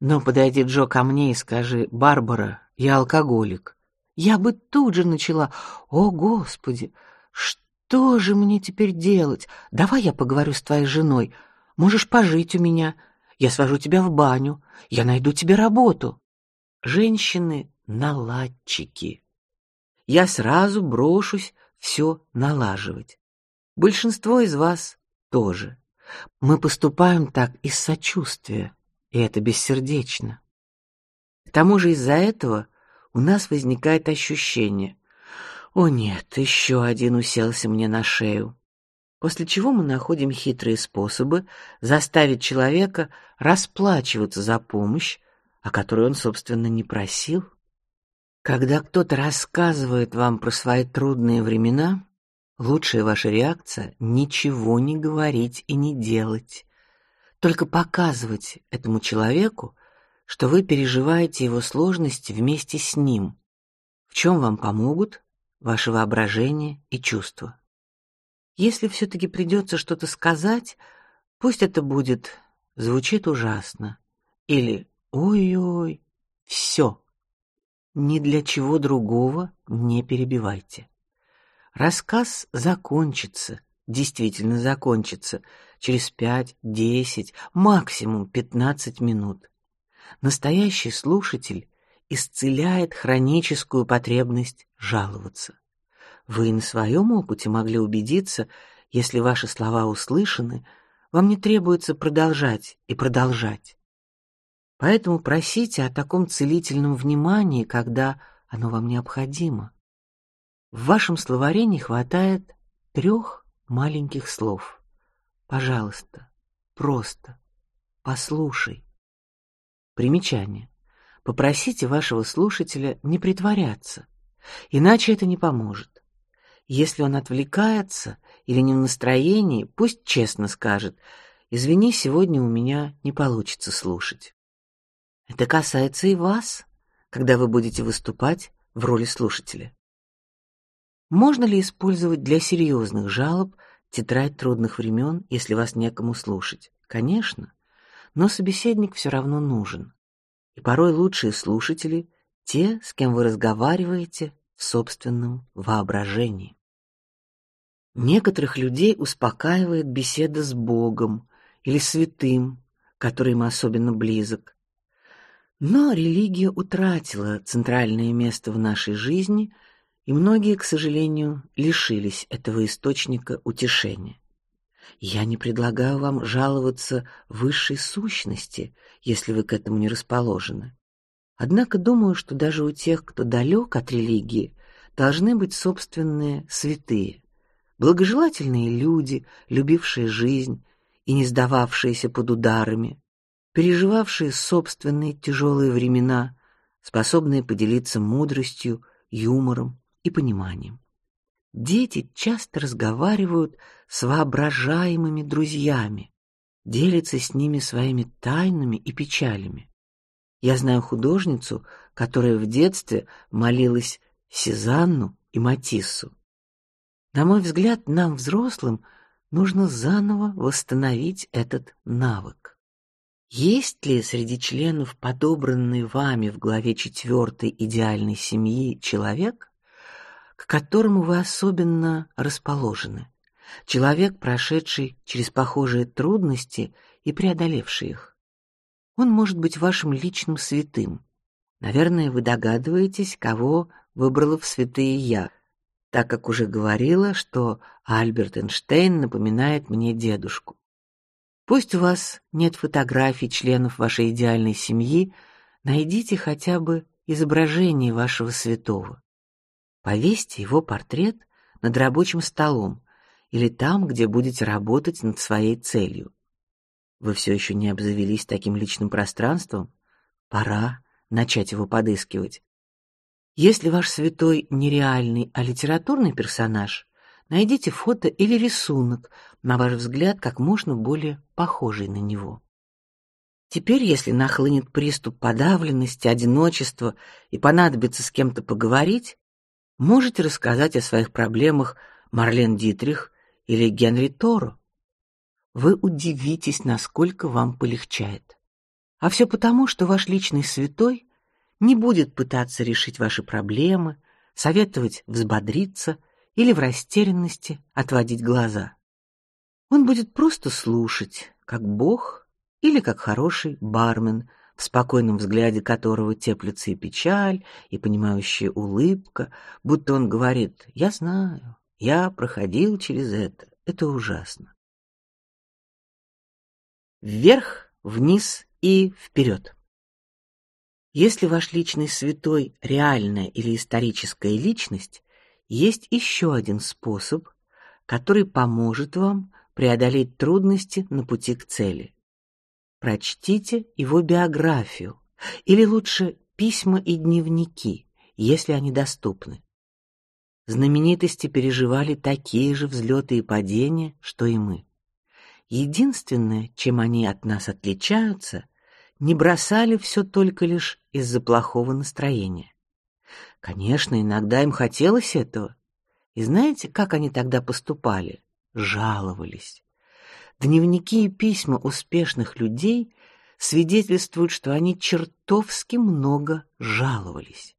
Но подойди Джо ко мне и скажи: Барбара, я алкоголик. Я бы тут же начала: О, Господи, что же мне теперь делать? Давай я поговорю с твоей женой. Можешь пожить у меня. Я свожу тебя в баню. Я найду тебе работу. Женщины наладчики. Я сразу брошусь все налаживать. Большинство из вас тоже. Мы поступаем так из сочувствия, и это бессердечно. К тому же из-за этого у нас возникает ощущение: о нет, еще один уселся мне на шею. После чего мы находим хитрые способы заставить человека расплачиваться за помощь, о которой он, собственно, не просил. Когда кто-то рассказывает вам про свои трудные времена, лучшая ваша реакция ничего не говорить и не делать, только показывать этому человеку, что вы переживаете его сложности вместе с ним. В чем вам помогут ваше воображение и чувства. Если все-таки придется что-то сказать, пусть это будет звучит ужасно или Ой-ой, все. Ни для чего другого не перебивайте. Рассказ закончится, действительно закончится через пять, десять, максимум пятнадцать минут. Настоящий слушатель исцеляет хроническую потребность жаловаться. Вы на своем опыте могли убедиться, если ваши слова услышаны, вам не требуется продолжать и продолжать. Поэтому просите о таком целительном внимании, когда оно вам необходимо. В вашем словаре не хватает трех маленьких слов. Пожалуйста, просто послушай. Примечание. Попросите вашего слушателя не притворяться, иначе это не поможет. Если он отвлекается или не в настроении, пусть честно скажет: "Извини, сегодня у меня не получится слушать". Это касается и вас, когда вы будете выступать в роли слушателя. Можно ли использовать для серьезных жалоб тетрадь трудных времен, если вас некому слушать? Конечно, но собеседник все равно нужен. И порой лучшие слушатели те, с кем вы разговариваете в собственном воображении. Некоторых людей успокаивает беседа с Богом или святым, который им особенно близок. Но религия утратила центральное место в нашей жизни, и многие, к сожалению, лишились этого источника утешения. Я не предлагаю вам жаловаться высшей сущности, если вы к этому не расположены. Однако думаю, что даже у тех, кто далек от религии, должны быть собственные святые, благожелательные люди, любившие жизнь и не сдававшиеся под ударами, переживавшие собственные тяжелые времена, способные поделиться мудростью, юмором и пониманием. Дети часто разговаривают с воображаемыми друзьями, делятся с ними своими тайнами и печалями. Я знаю художницу, которая в детстве молилась Сезанну и Матиссу. На мой взгляд, нам взрослым нужно заново восстановить этот навык. Есть ли среди членов подобранной вами в главе четвертой идеальной семьи человек, к которому вы особенно расположены? Человек, прошедший через похожие трудности и преодолевший их. Он может быть вашим личным святым. Наверное, вы догадываетесь, кого выбрала в святые я, так как уже говорила, что Альберт Эйнштейн напоминает мне дедушку. Пусть у вас нет фотографий членов вашей идеальной семьи, найдите хотя бы изображение вашего святого. Повесьте его портрет над рабочим столом или там, где будете работать над своей целью. Вы все еще не обзавелись таким личным пространством? Пора начать его подыскивать. Если ваш святой не реальный, а литературный персонаж, найдите фото или рисунок, на ваш взгляд, как можно более похожий на него. Теперь, если нахлынет приступ подавленности, одиночества и понадобится с кем-то поговорить, можете рассказать о своих проблемах Марлен Дитрих или Генри Торо. Вы удивитесь, насколько вам полегчает. А все потому, что ваш личный святой не будет пытаться решить ваши проблемы, советовать взбодриться или в растерянности отводить глаза. Он будет просто слушать, как Бог или как хороший бармен, в спокойном взгляде которого теплится и печаль, и понимающая улыбка, будто он говорит: "Я знаю, я проходил через это. Это ужасно. Вверх, вниз и вперед. Если ваш личный святой реальная или историческая личность, есть еще один способ, который поможет вам преодолеть трудности на пути к цели. Прочтите его биографию, или лучше письма и дневники, если они доступны. Знаменитости переживали такие же взлеты и падения, что и мы. Единственное, чем они от нас отличаются, не бросали все только лишь из-за плохого настроения. Конечно, иногда им хотелось этого. И знаете, как они тогда поступали? Жаловались. Дневники и письма успешных людей свидетельствуют, что они чертовски много жаловались.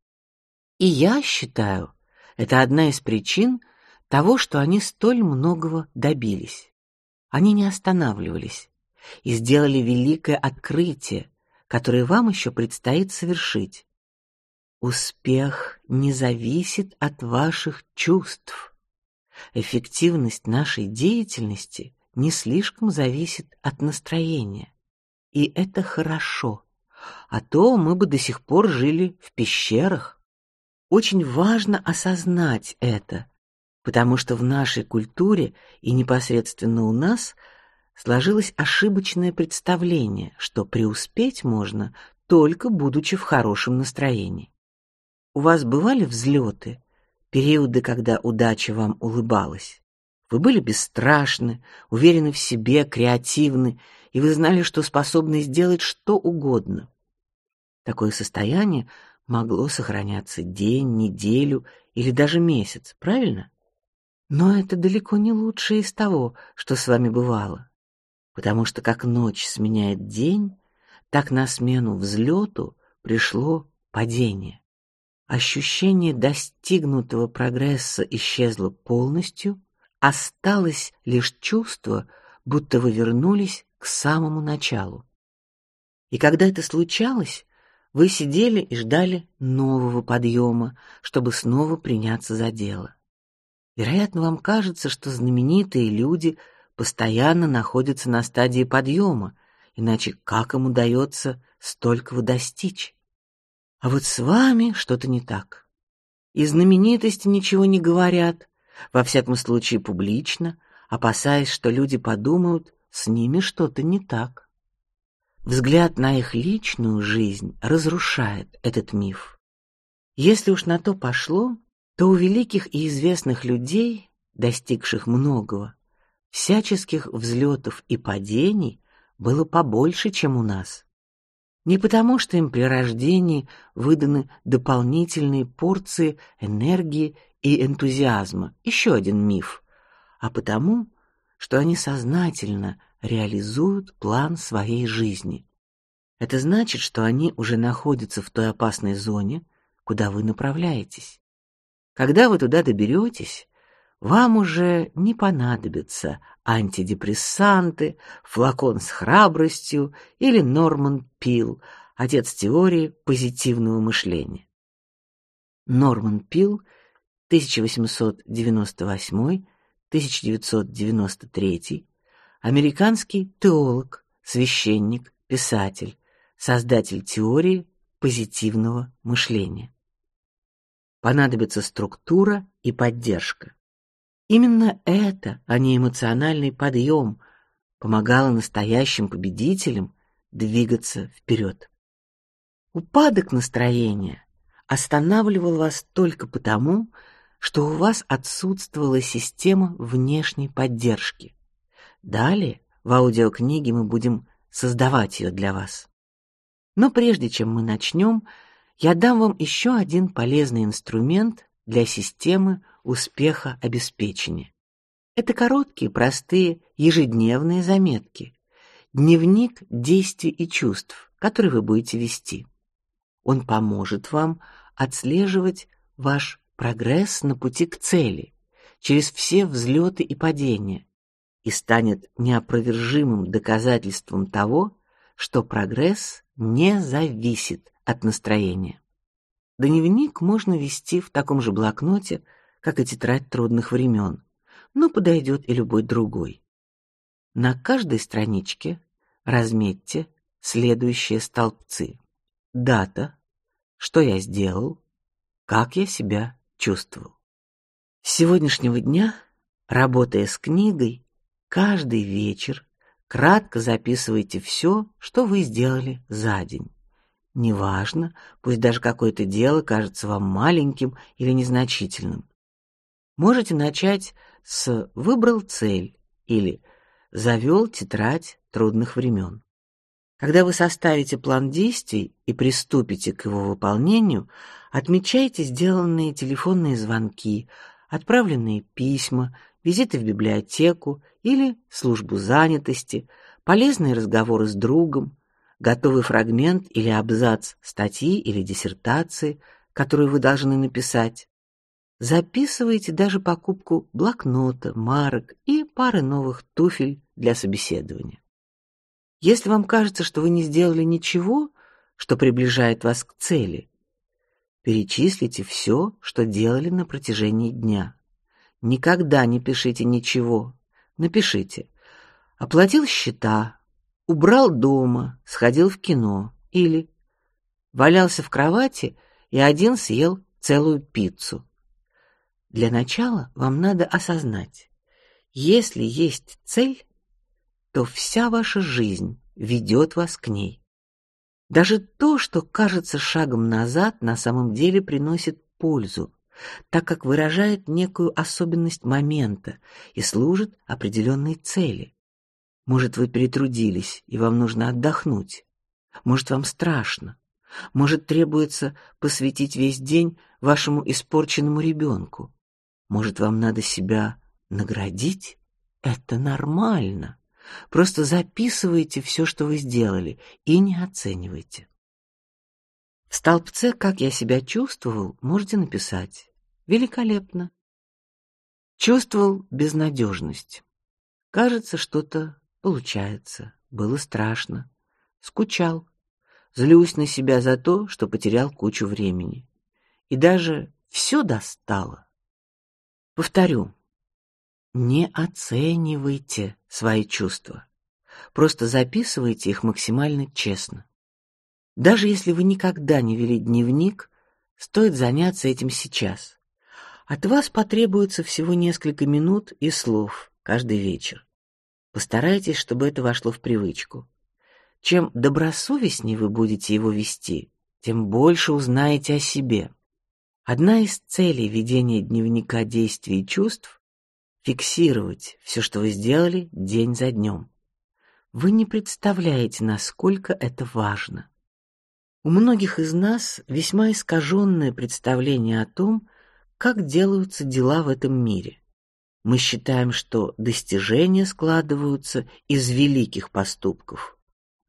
И я считаю, это одна из причин, того, что они столь многого добились. Они не останавливались и сделали великое открытие, которое вам еще предстоит совершить. Успех не зависит от ваших чувств. Эффективность нашей деятельности не слишком зависит от настроения. И это хорошо. А то мы бы до сих пор жили в пещерах. Очень важно осознать это, потому что в нашей культуре и непосредственно у нас сложилось ошибочное представление, что преуспеть можно только будучи в хорошем настроении. У вас бывали взлеты, периоды, когда удача вам улыбалась? Вы были бесстрашны, уверены в себе, креативны, и вы знали, что способны сделать что угодно. Такое состояние могло сохраняться день, неделю или даже месяц, правильно? Но это далеко не лучшее из того, что с вами бывало, потому что как ночь сменяет день, так на смену взлету пришло падение. Ощущение достигнутого прогресса исчезло полностью, осталось лишь чувство, будто вы вернулись к самому началу. И когда это случалось, вы сидели и ждали нового подъема, чтобы снова приняться за дело. Вероятно, вам кажется, что знаменитые люди постоянно находятся на стадии подъема, иначе как им удается столького достичь? А вот с вами что-то не так. И знаменитости ничего не говорят, во всяком случае публично, опасаясь, что люди подумают, с ними что-то не так. Взгляд на их личную жизнь разрушает этот миф. Если уж на то пошло, то у великих и известных людей, достигших многого, всяческих взлетов и падений было побольше, чем у нас. Не потому, что им при рождении выданы дополнительные порции энергии и энтузиазма, еще один миф, а потому, что они сознательно реализуют план своей жизни. Это значит, что они уже находятся в той опасной зоне, куда вы направляетесь. Когда вы туда доберетесь, вам уже не понадобятся антидепрессанты, флакон с храбростью или Норман Пил, отец теории позитивного мышления. Норман Пил 1898-1993, американский теолог, священник, писатель, создатель теории позитивного мышления понадобится структура и поддержка. Именно это, а не эмоциональный подъем, помогало настоящим победителям двигаться вперед. Упадок настроения останавливал вас только потому, что у вас отсутствовала система внешней поддержки. Далее в аудиокниге мы будем создавать ее для вас. Но прежде чем мы начнем, я дам вам еще один полезный инструмент для системы успеха обеспечения. Это короткие, простые, ежедневные заметки, дневник действий и чувств, который вы будете вести. Он поможет вам отслеживать ваш прогресс на пути к цели через все взлеты и падения и станет неопровержимым доказательством того, что прогресс не зависит от настроения. Дневник можно вести в таком же блокноте, как и тетрадь трудных времен, но подойдет и любой другой. На каждой страничке разметьте следующие столбцы: дата, что я сделал, как я себя чувствовал. С сегодняшнего дня, работая с книгой, каждый вечер кратко записывайте все, что вы сделали за день. Неважно, пусть даже какое-то дело кажется вам маленьким или незначительным. Можете начать с «выбрал цель» или «завел тетрадь трудных времен». Когда вы составите план действий и приступите к его выполнению, отмечайте сделанные телефонные звонки, отправленные письма, визиты в библиотеку или службу занятости, полезные разговоры с другом, готовый фрагмент или абзац статьи или диссертации, которую вы должны написать. записывайте даже покупку блокнота, марок и пары новых туфель для собеседования. Если вам кажется, что вы не сделали ничего, что приближает вас к цели, перечислите все, что делали на протяжении дня. Никогда не пишите ничего. Напишите: оплатил счета, убрал дома, сходил в кино или валялся в кровати и один съел целую пиццу. Для начала вам надо осознать, если есть цель, то вся ваша жизнь ведет вас к ней. Даже то, что кажется шагом назад, на самом деле приносит пользу, так как выражает некую особенность момента и служит определенной цели. Может, вы перетрудились и вам нужно отдохнуть. Может, вам страшно. Может, требуется посвятить весь день вашему испорченному ребенку. Может, вам надо себя наградить? Это нормально. Просто записывайте все, что вы сделали, и не оценивайте. В столбце «Как я себя чувствовал» можете написать «Великолепно». Чувствовал безнадежность. Кажется, что-то получается. Было страшно. Скучал. Злюсь на себя за то, что потерял кучу времени. И даже все достало. Повторю, не оценивайте свои чувства. Просто записывайте их максимально честно. Даже если вы никогда не вели дневник, стоит заняться этим сейчас. От вас потребуется всего несколько минут и слов каждый вечер. Постарайтесь, чтобы это вошло в привычку. Чем добросовестнее вы будете его вести, тем больше узнаете о себе. Одна из целей ведения дневника действий и чувств фиксировать все, что вы сделали день за днем. Вы не представляете, насколько это важно. У многих из нас весьма искаженное представление о том, как делаются дела в этом мире. Мы считаем, что достижения складываются из великих поступков.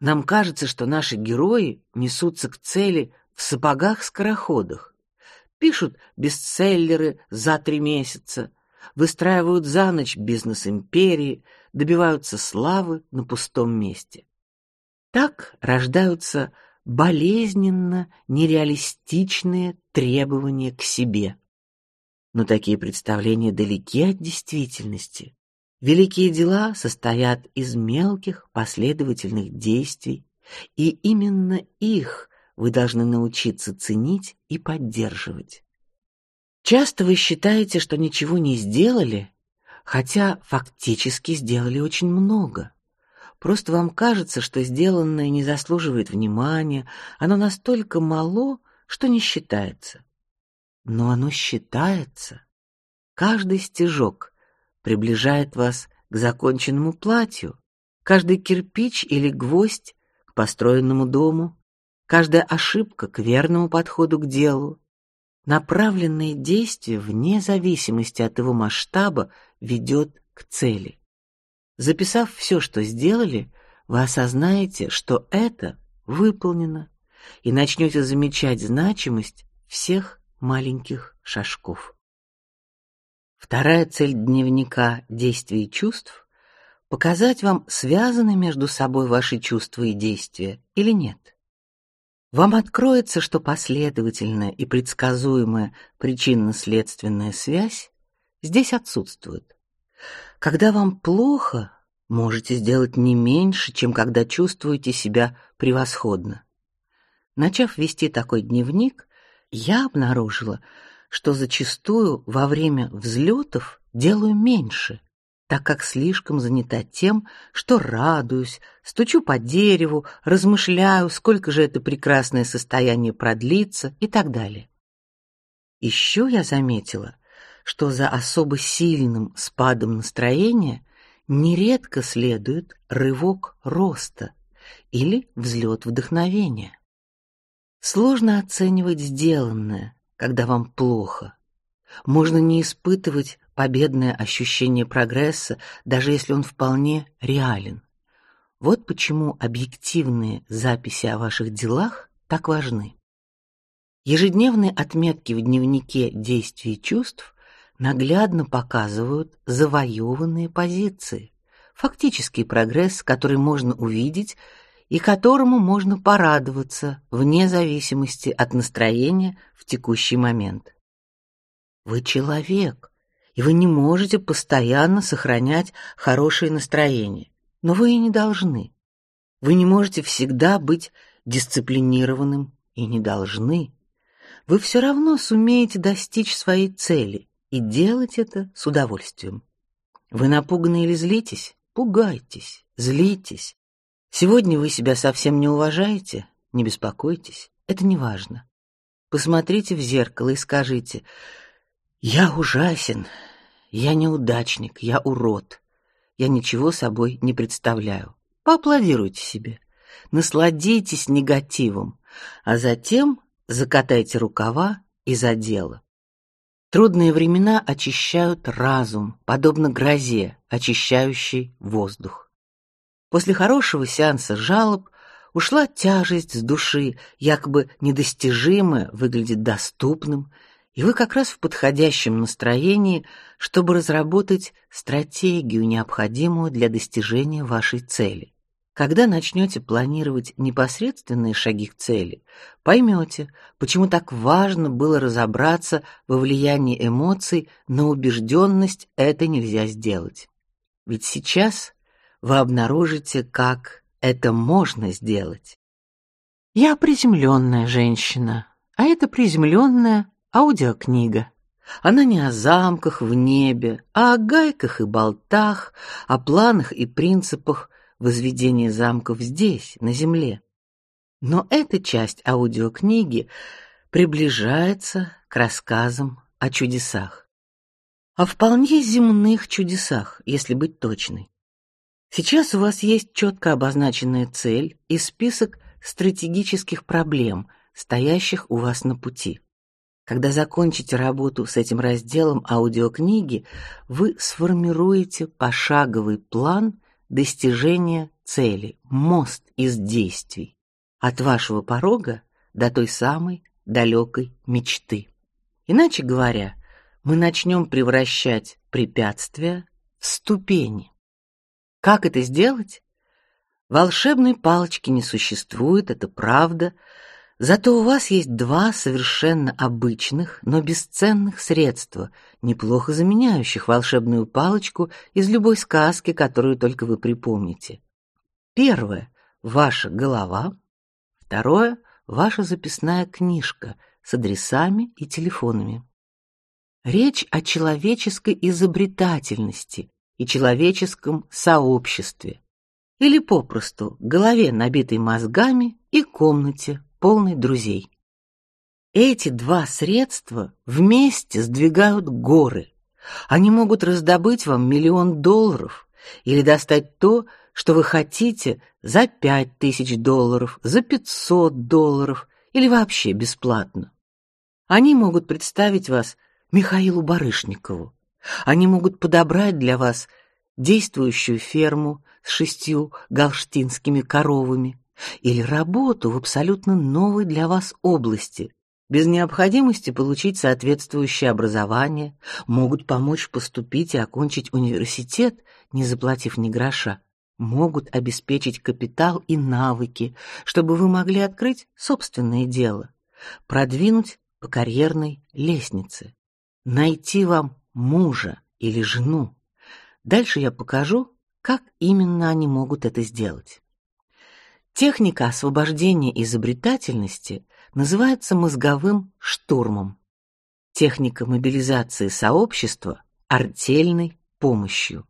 Нам кажется, что наши герои несутся к цели в сапогах-скороходах, пишут бестселлеры за три месяца, выстраивают за ночь бизнес империи, добиваются славы на пустом месте. Так рождаются болезненно нереалистичные требования к себе. Но такие представления далеки от действительности. Великие дела состоят из мелких последовательных действий, и именно их вы должны научиться ценить и поддерживать. Часто вы считаете, что ничего не сделали, хотя фактически сделали очень много. Просто вам кажется, что сделанное не заслуживает внимания, оно настолько мало, что не считается. Но оно считается. Каждый стежок приближает вас к законченному платью, каждый кирпич или гвоздь к построенному дому, каждая ошибка к верному подходу к делу, Направленное действие, вне зависимости от его масштаба, ведет к цели. Записав все, что сделали, вы осознаете, что это выполнено, и начнете замечать значимость всех маленьких шажков. Вторая цель дневника действий и чувств показать вам, связаны между собой ваши чувства и действия или нет вам откроется, что последовательная и предсказуемая причинно-следственная связь здесь отсутствует. Когда вам плохо, можете сделать не меньше, чем когда чувствуете себя превосходно. Начав вести такой дневник, я обнаружила, что зачастую во время взлетов делаю меньше, так как слишком занята тем, что радуюсь, стучу по дереву, размышляю, сколько же это прекрасное состояние продлится и так далее. Еще я заметила, что за особо сильным спадом настроения нередко следует рывок роста или взлет вдохновения. Сложно оценивать сделанное, когда вам плохо. Можно не испытывать победное ощущение прогресса, даже если он вполне реален. Вот почему объективные записи о ваших делах так важны. Ежедневные отметки в дневнике действий и чувств наглядно показывают завоеванные позиции, фактический прогресс, который можно увидеть и которому можно порадоваться вне зависимости от настроения в текущий момент. Вы человек, и вы не можете постоянно сохранять хорошее настроение, но вы и не должны. Вы не можете всегда быть дисциплинированным и не должны. Вы все равно сумеете достичь своей цели и делать это с удовольствием. Вы напуганы или злитесь? Пугайтесь, злитесь. Сегодня вы себя совсем не уважаете? Не беспокойтесь, это не важно. Посмотрите в зеркало и скажите: "Я ужасен, я неудачник, я урод. Я ничего собой не представляю". Поаплодируйте себе. Насладитесь негативом, а затем закатайте рукава и за дело. Трудные времена очищают разум, подобно грозе, очищающей воздух. После хорошего сеанса жалоб ушла тяжесть с души, якобы недостижимое выглядит доступным, и вы как раз в подходящем настроении, чтобы разработать стратегию, необходимую для достижения вашей цели. Когда начнете планировать непосредственные шаги к цели, поймете, почему так важно было разобраться во влиянии эмоций на убежденность это нельзя сделать. Ведь сейчас вы обнаружите, как это можно сделать. Я приземленная женщина, а это приземленная аудиокнига. Она не о замках в небе, а о гайках и болтах, о планах и принципах, возведение замков здесь, на земле. Но эта часть аудиокниги приближается к рассказам о чудесах. О вполне земных чудесах, если быть точной. Сейчас у вас есть четко обозначенная цель и список стратегических проблем, стоящих у вас на пути. Когда закончите работу с этим разделом аудиокниги, вы сформируете пошаговый план достижения цели, мост из действий от вашего порога до той самой далекой мечты. Иначе говоря, мы начнем превращать препятствия в ступени. Как это сделать? Волшебной палочки не существует, это правда, Зато у вас есть два совершенно обычных, но бесценных средства, неплохо заменяющих волшебную палочку из любой сказки, которую только вы припомните. Первое ваша голова, второе ваша записная книжка с адресами и телефонами. Речь о человеческой изобретательности и человеческом сообществе, или попросту голове, набитой мозгами, и комнате, полный друзей. Эти два средства вместе сдвигают горы. Они могут раздобыть вам миллион долларов или достать то, что вы хотите за пять тысяч долларов, за пятьсот долларов или вообще бесплатно. Они могут представить вас Михаилу Барышникову. Они могут подобрать для вас действующую ферму с шестью галштинскими коровами, или работу в абсолютно новой для вас области, без необходимости получить соответствующее образование, могут помочь поступить и окончить университет, не заплатив ни гроша, могут обеспечить капитал и навыки, чтобы вы могли открыть собственное дело, продвинуть по карьерной лестнице, найти вам мужа или жену. Дальше я покажу, как именно они могут это сделать. Техника освобождения изобретательности называется мозговым штурмом. Техника мобилизации сообщества артельной помощью.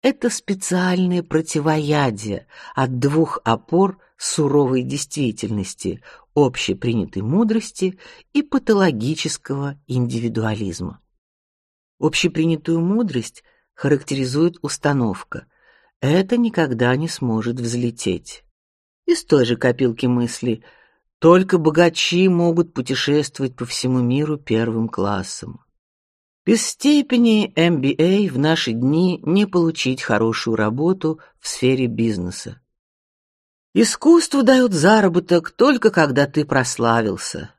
Это специальное противоядие от двух опор суровой действительности, общепринятой мудрости и патологического индивидуализма. Общепринятую мудрость характеризует установка: это никогда не сможет взлететь из той же копилки мыслей. Только богачи могут путешествовать по всему миру первым классом. Без степени MBA в наши дни не получить хорошую работу в сфере бизнеса. Искусство дает заработок только когда ты прославился.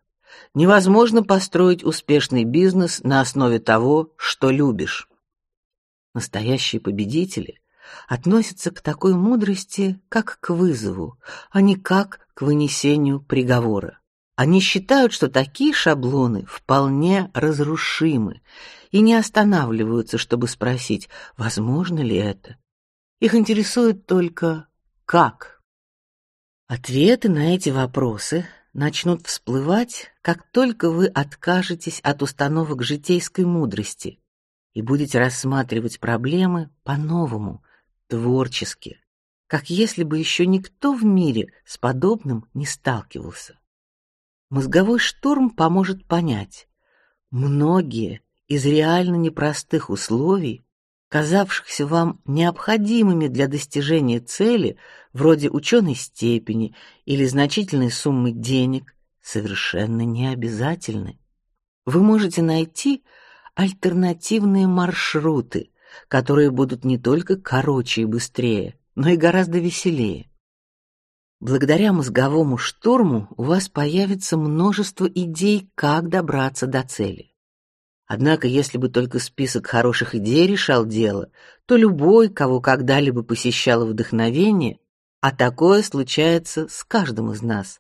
невозможно построить успешный бизнес на основе того, что любишь. Настоящие победители относятся к такой мудрости как к вызову, а не как к вынесению приговора. Они считают, что такие шаблоны вполне разрушимы и не останавливаются, чтобы спросить, возможно ли это. Их интересует только как. Ответы на эти вопросы начнут всплывать, как только вы откажетесь от установок житейской мудрости и будете рассматривать проблемы по-новому, творчески, как если бы еще никто в мире с подобным не сталкивался. Мозговой штурм поможет понять, многие из реально непростых условий, казавшихся вам необходимыми для достижения цели, вроде ученой степени или значительной суммы денег, совершенно не обязательны. Вы можете найти альтернативные маршруты, которые будут не только короче и быстрее, но и гораздо веселее. Благодаря мозговому штурму у вас появится множество идей, как добраться до цели. Однако, если бы только список хороших идей решал дело, то любой, кого когда-либо посещало вдохновение, а такое случается с каждым из нас,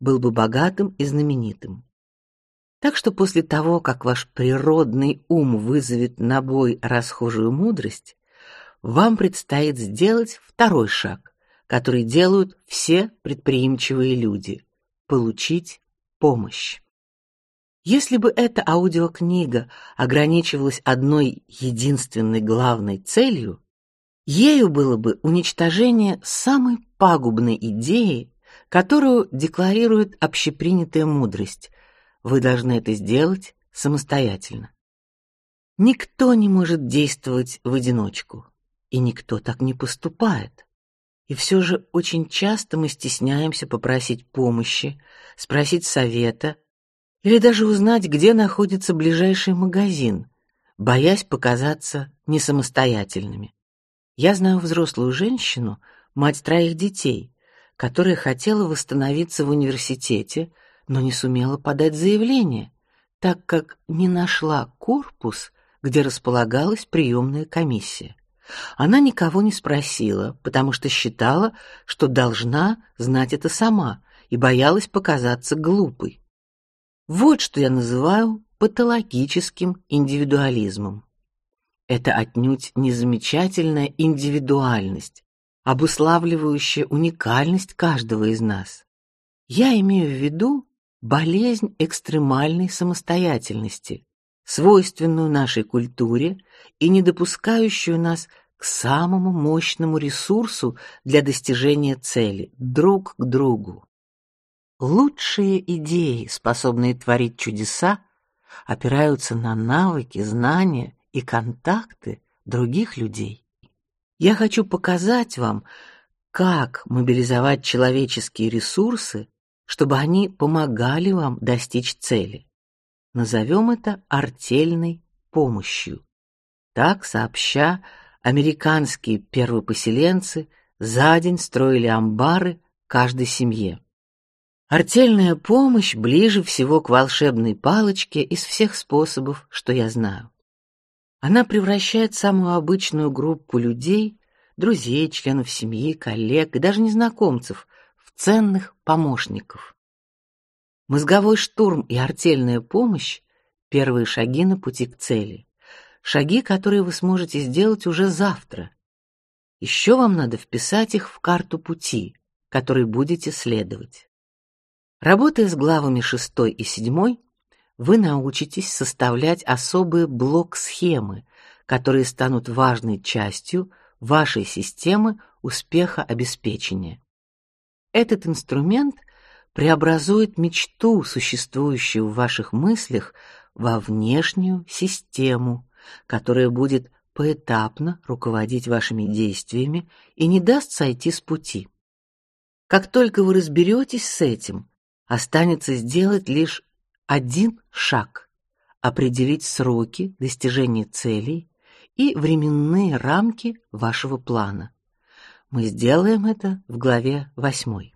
был бы богатым и знаменитым. Так что после того, как ваш природный ум вызовет на бой расхожую мудрость, вам предстоит сделать второй шаг который делают все предприимчивые люди получить помощь. Если бы эта аудиокнига ограничивалась одной единственной главной целью, ею было бы уничтожение самой пагубной идеи, которую декларирует общепринятая мудрость. Вы должны это сделать самостоятельно. Никто не может действовать в одиночку, и никто так не поступает. И все же очень часто мы стесняемся попросить помощи, спросить совета или даже узнать, где находится ближайший магазин, боясь показаться не самостоятельными. Я знаю взрослую женщину, мать троих детей, которая хотела восстановиться в университете, но не сумела подать заявление, так как не нашла корпус, где располагалась приемная комиссия. Она никого не спросила, потому что считала, что должна знать это сама и боялась показаться глупой. Вот что я называю патологическим индивидуализмом. Это отнюдь не замечательная индивидуальность, обуславливающая уникальность каждого из нас. Я имею в виду болезнь экстремальной самостоятельности, свойственную нашей культуре и не допускающую нас к самому мощному ресурсу для достижения цели друг к другу. Лучшие идеи, способные творить чудеса, опираются на навыки, знания и контакты других людей. Я хочу показать вам, как мобилизовать человеческие ресурсы, чтобы они помогали вам достичь цели. Назовем это артельной помощью. Так сообща американские первопоселенцы за день строили амбары каждой семье. Артельная помощь ближе всего к волшебной палочке из всех способов, что я знаю. Она превращает самую обычную группу людей, друзей, членов семьи, коллег и даже незнакомцев ценных помощников. Мозговой штурм и артельная помощь первые шаги на пути к цели. Шаги, которые вы сможете сделать уже завтра. Еще вам надо вписать их в карту пути, которой будете следовать. Работая с главами 6 и 7, вы научитесь составлять особые блок-схемы, которые станут важной частью вашей системы успеха обеспечения. Этот инструмент преобразует мечту, существующую в ваших мыслях, во внешнюю систему, которая будет поэтапно руководить вашими действиями и не даст сойти с пути. Как только вы разберетесь с этим, останется сделать лишь один шаг определить сроки достижения целей и временные рамки вашего плана. Мы сделаем это в главе восьмой.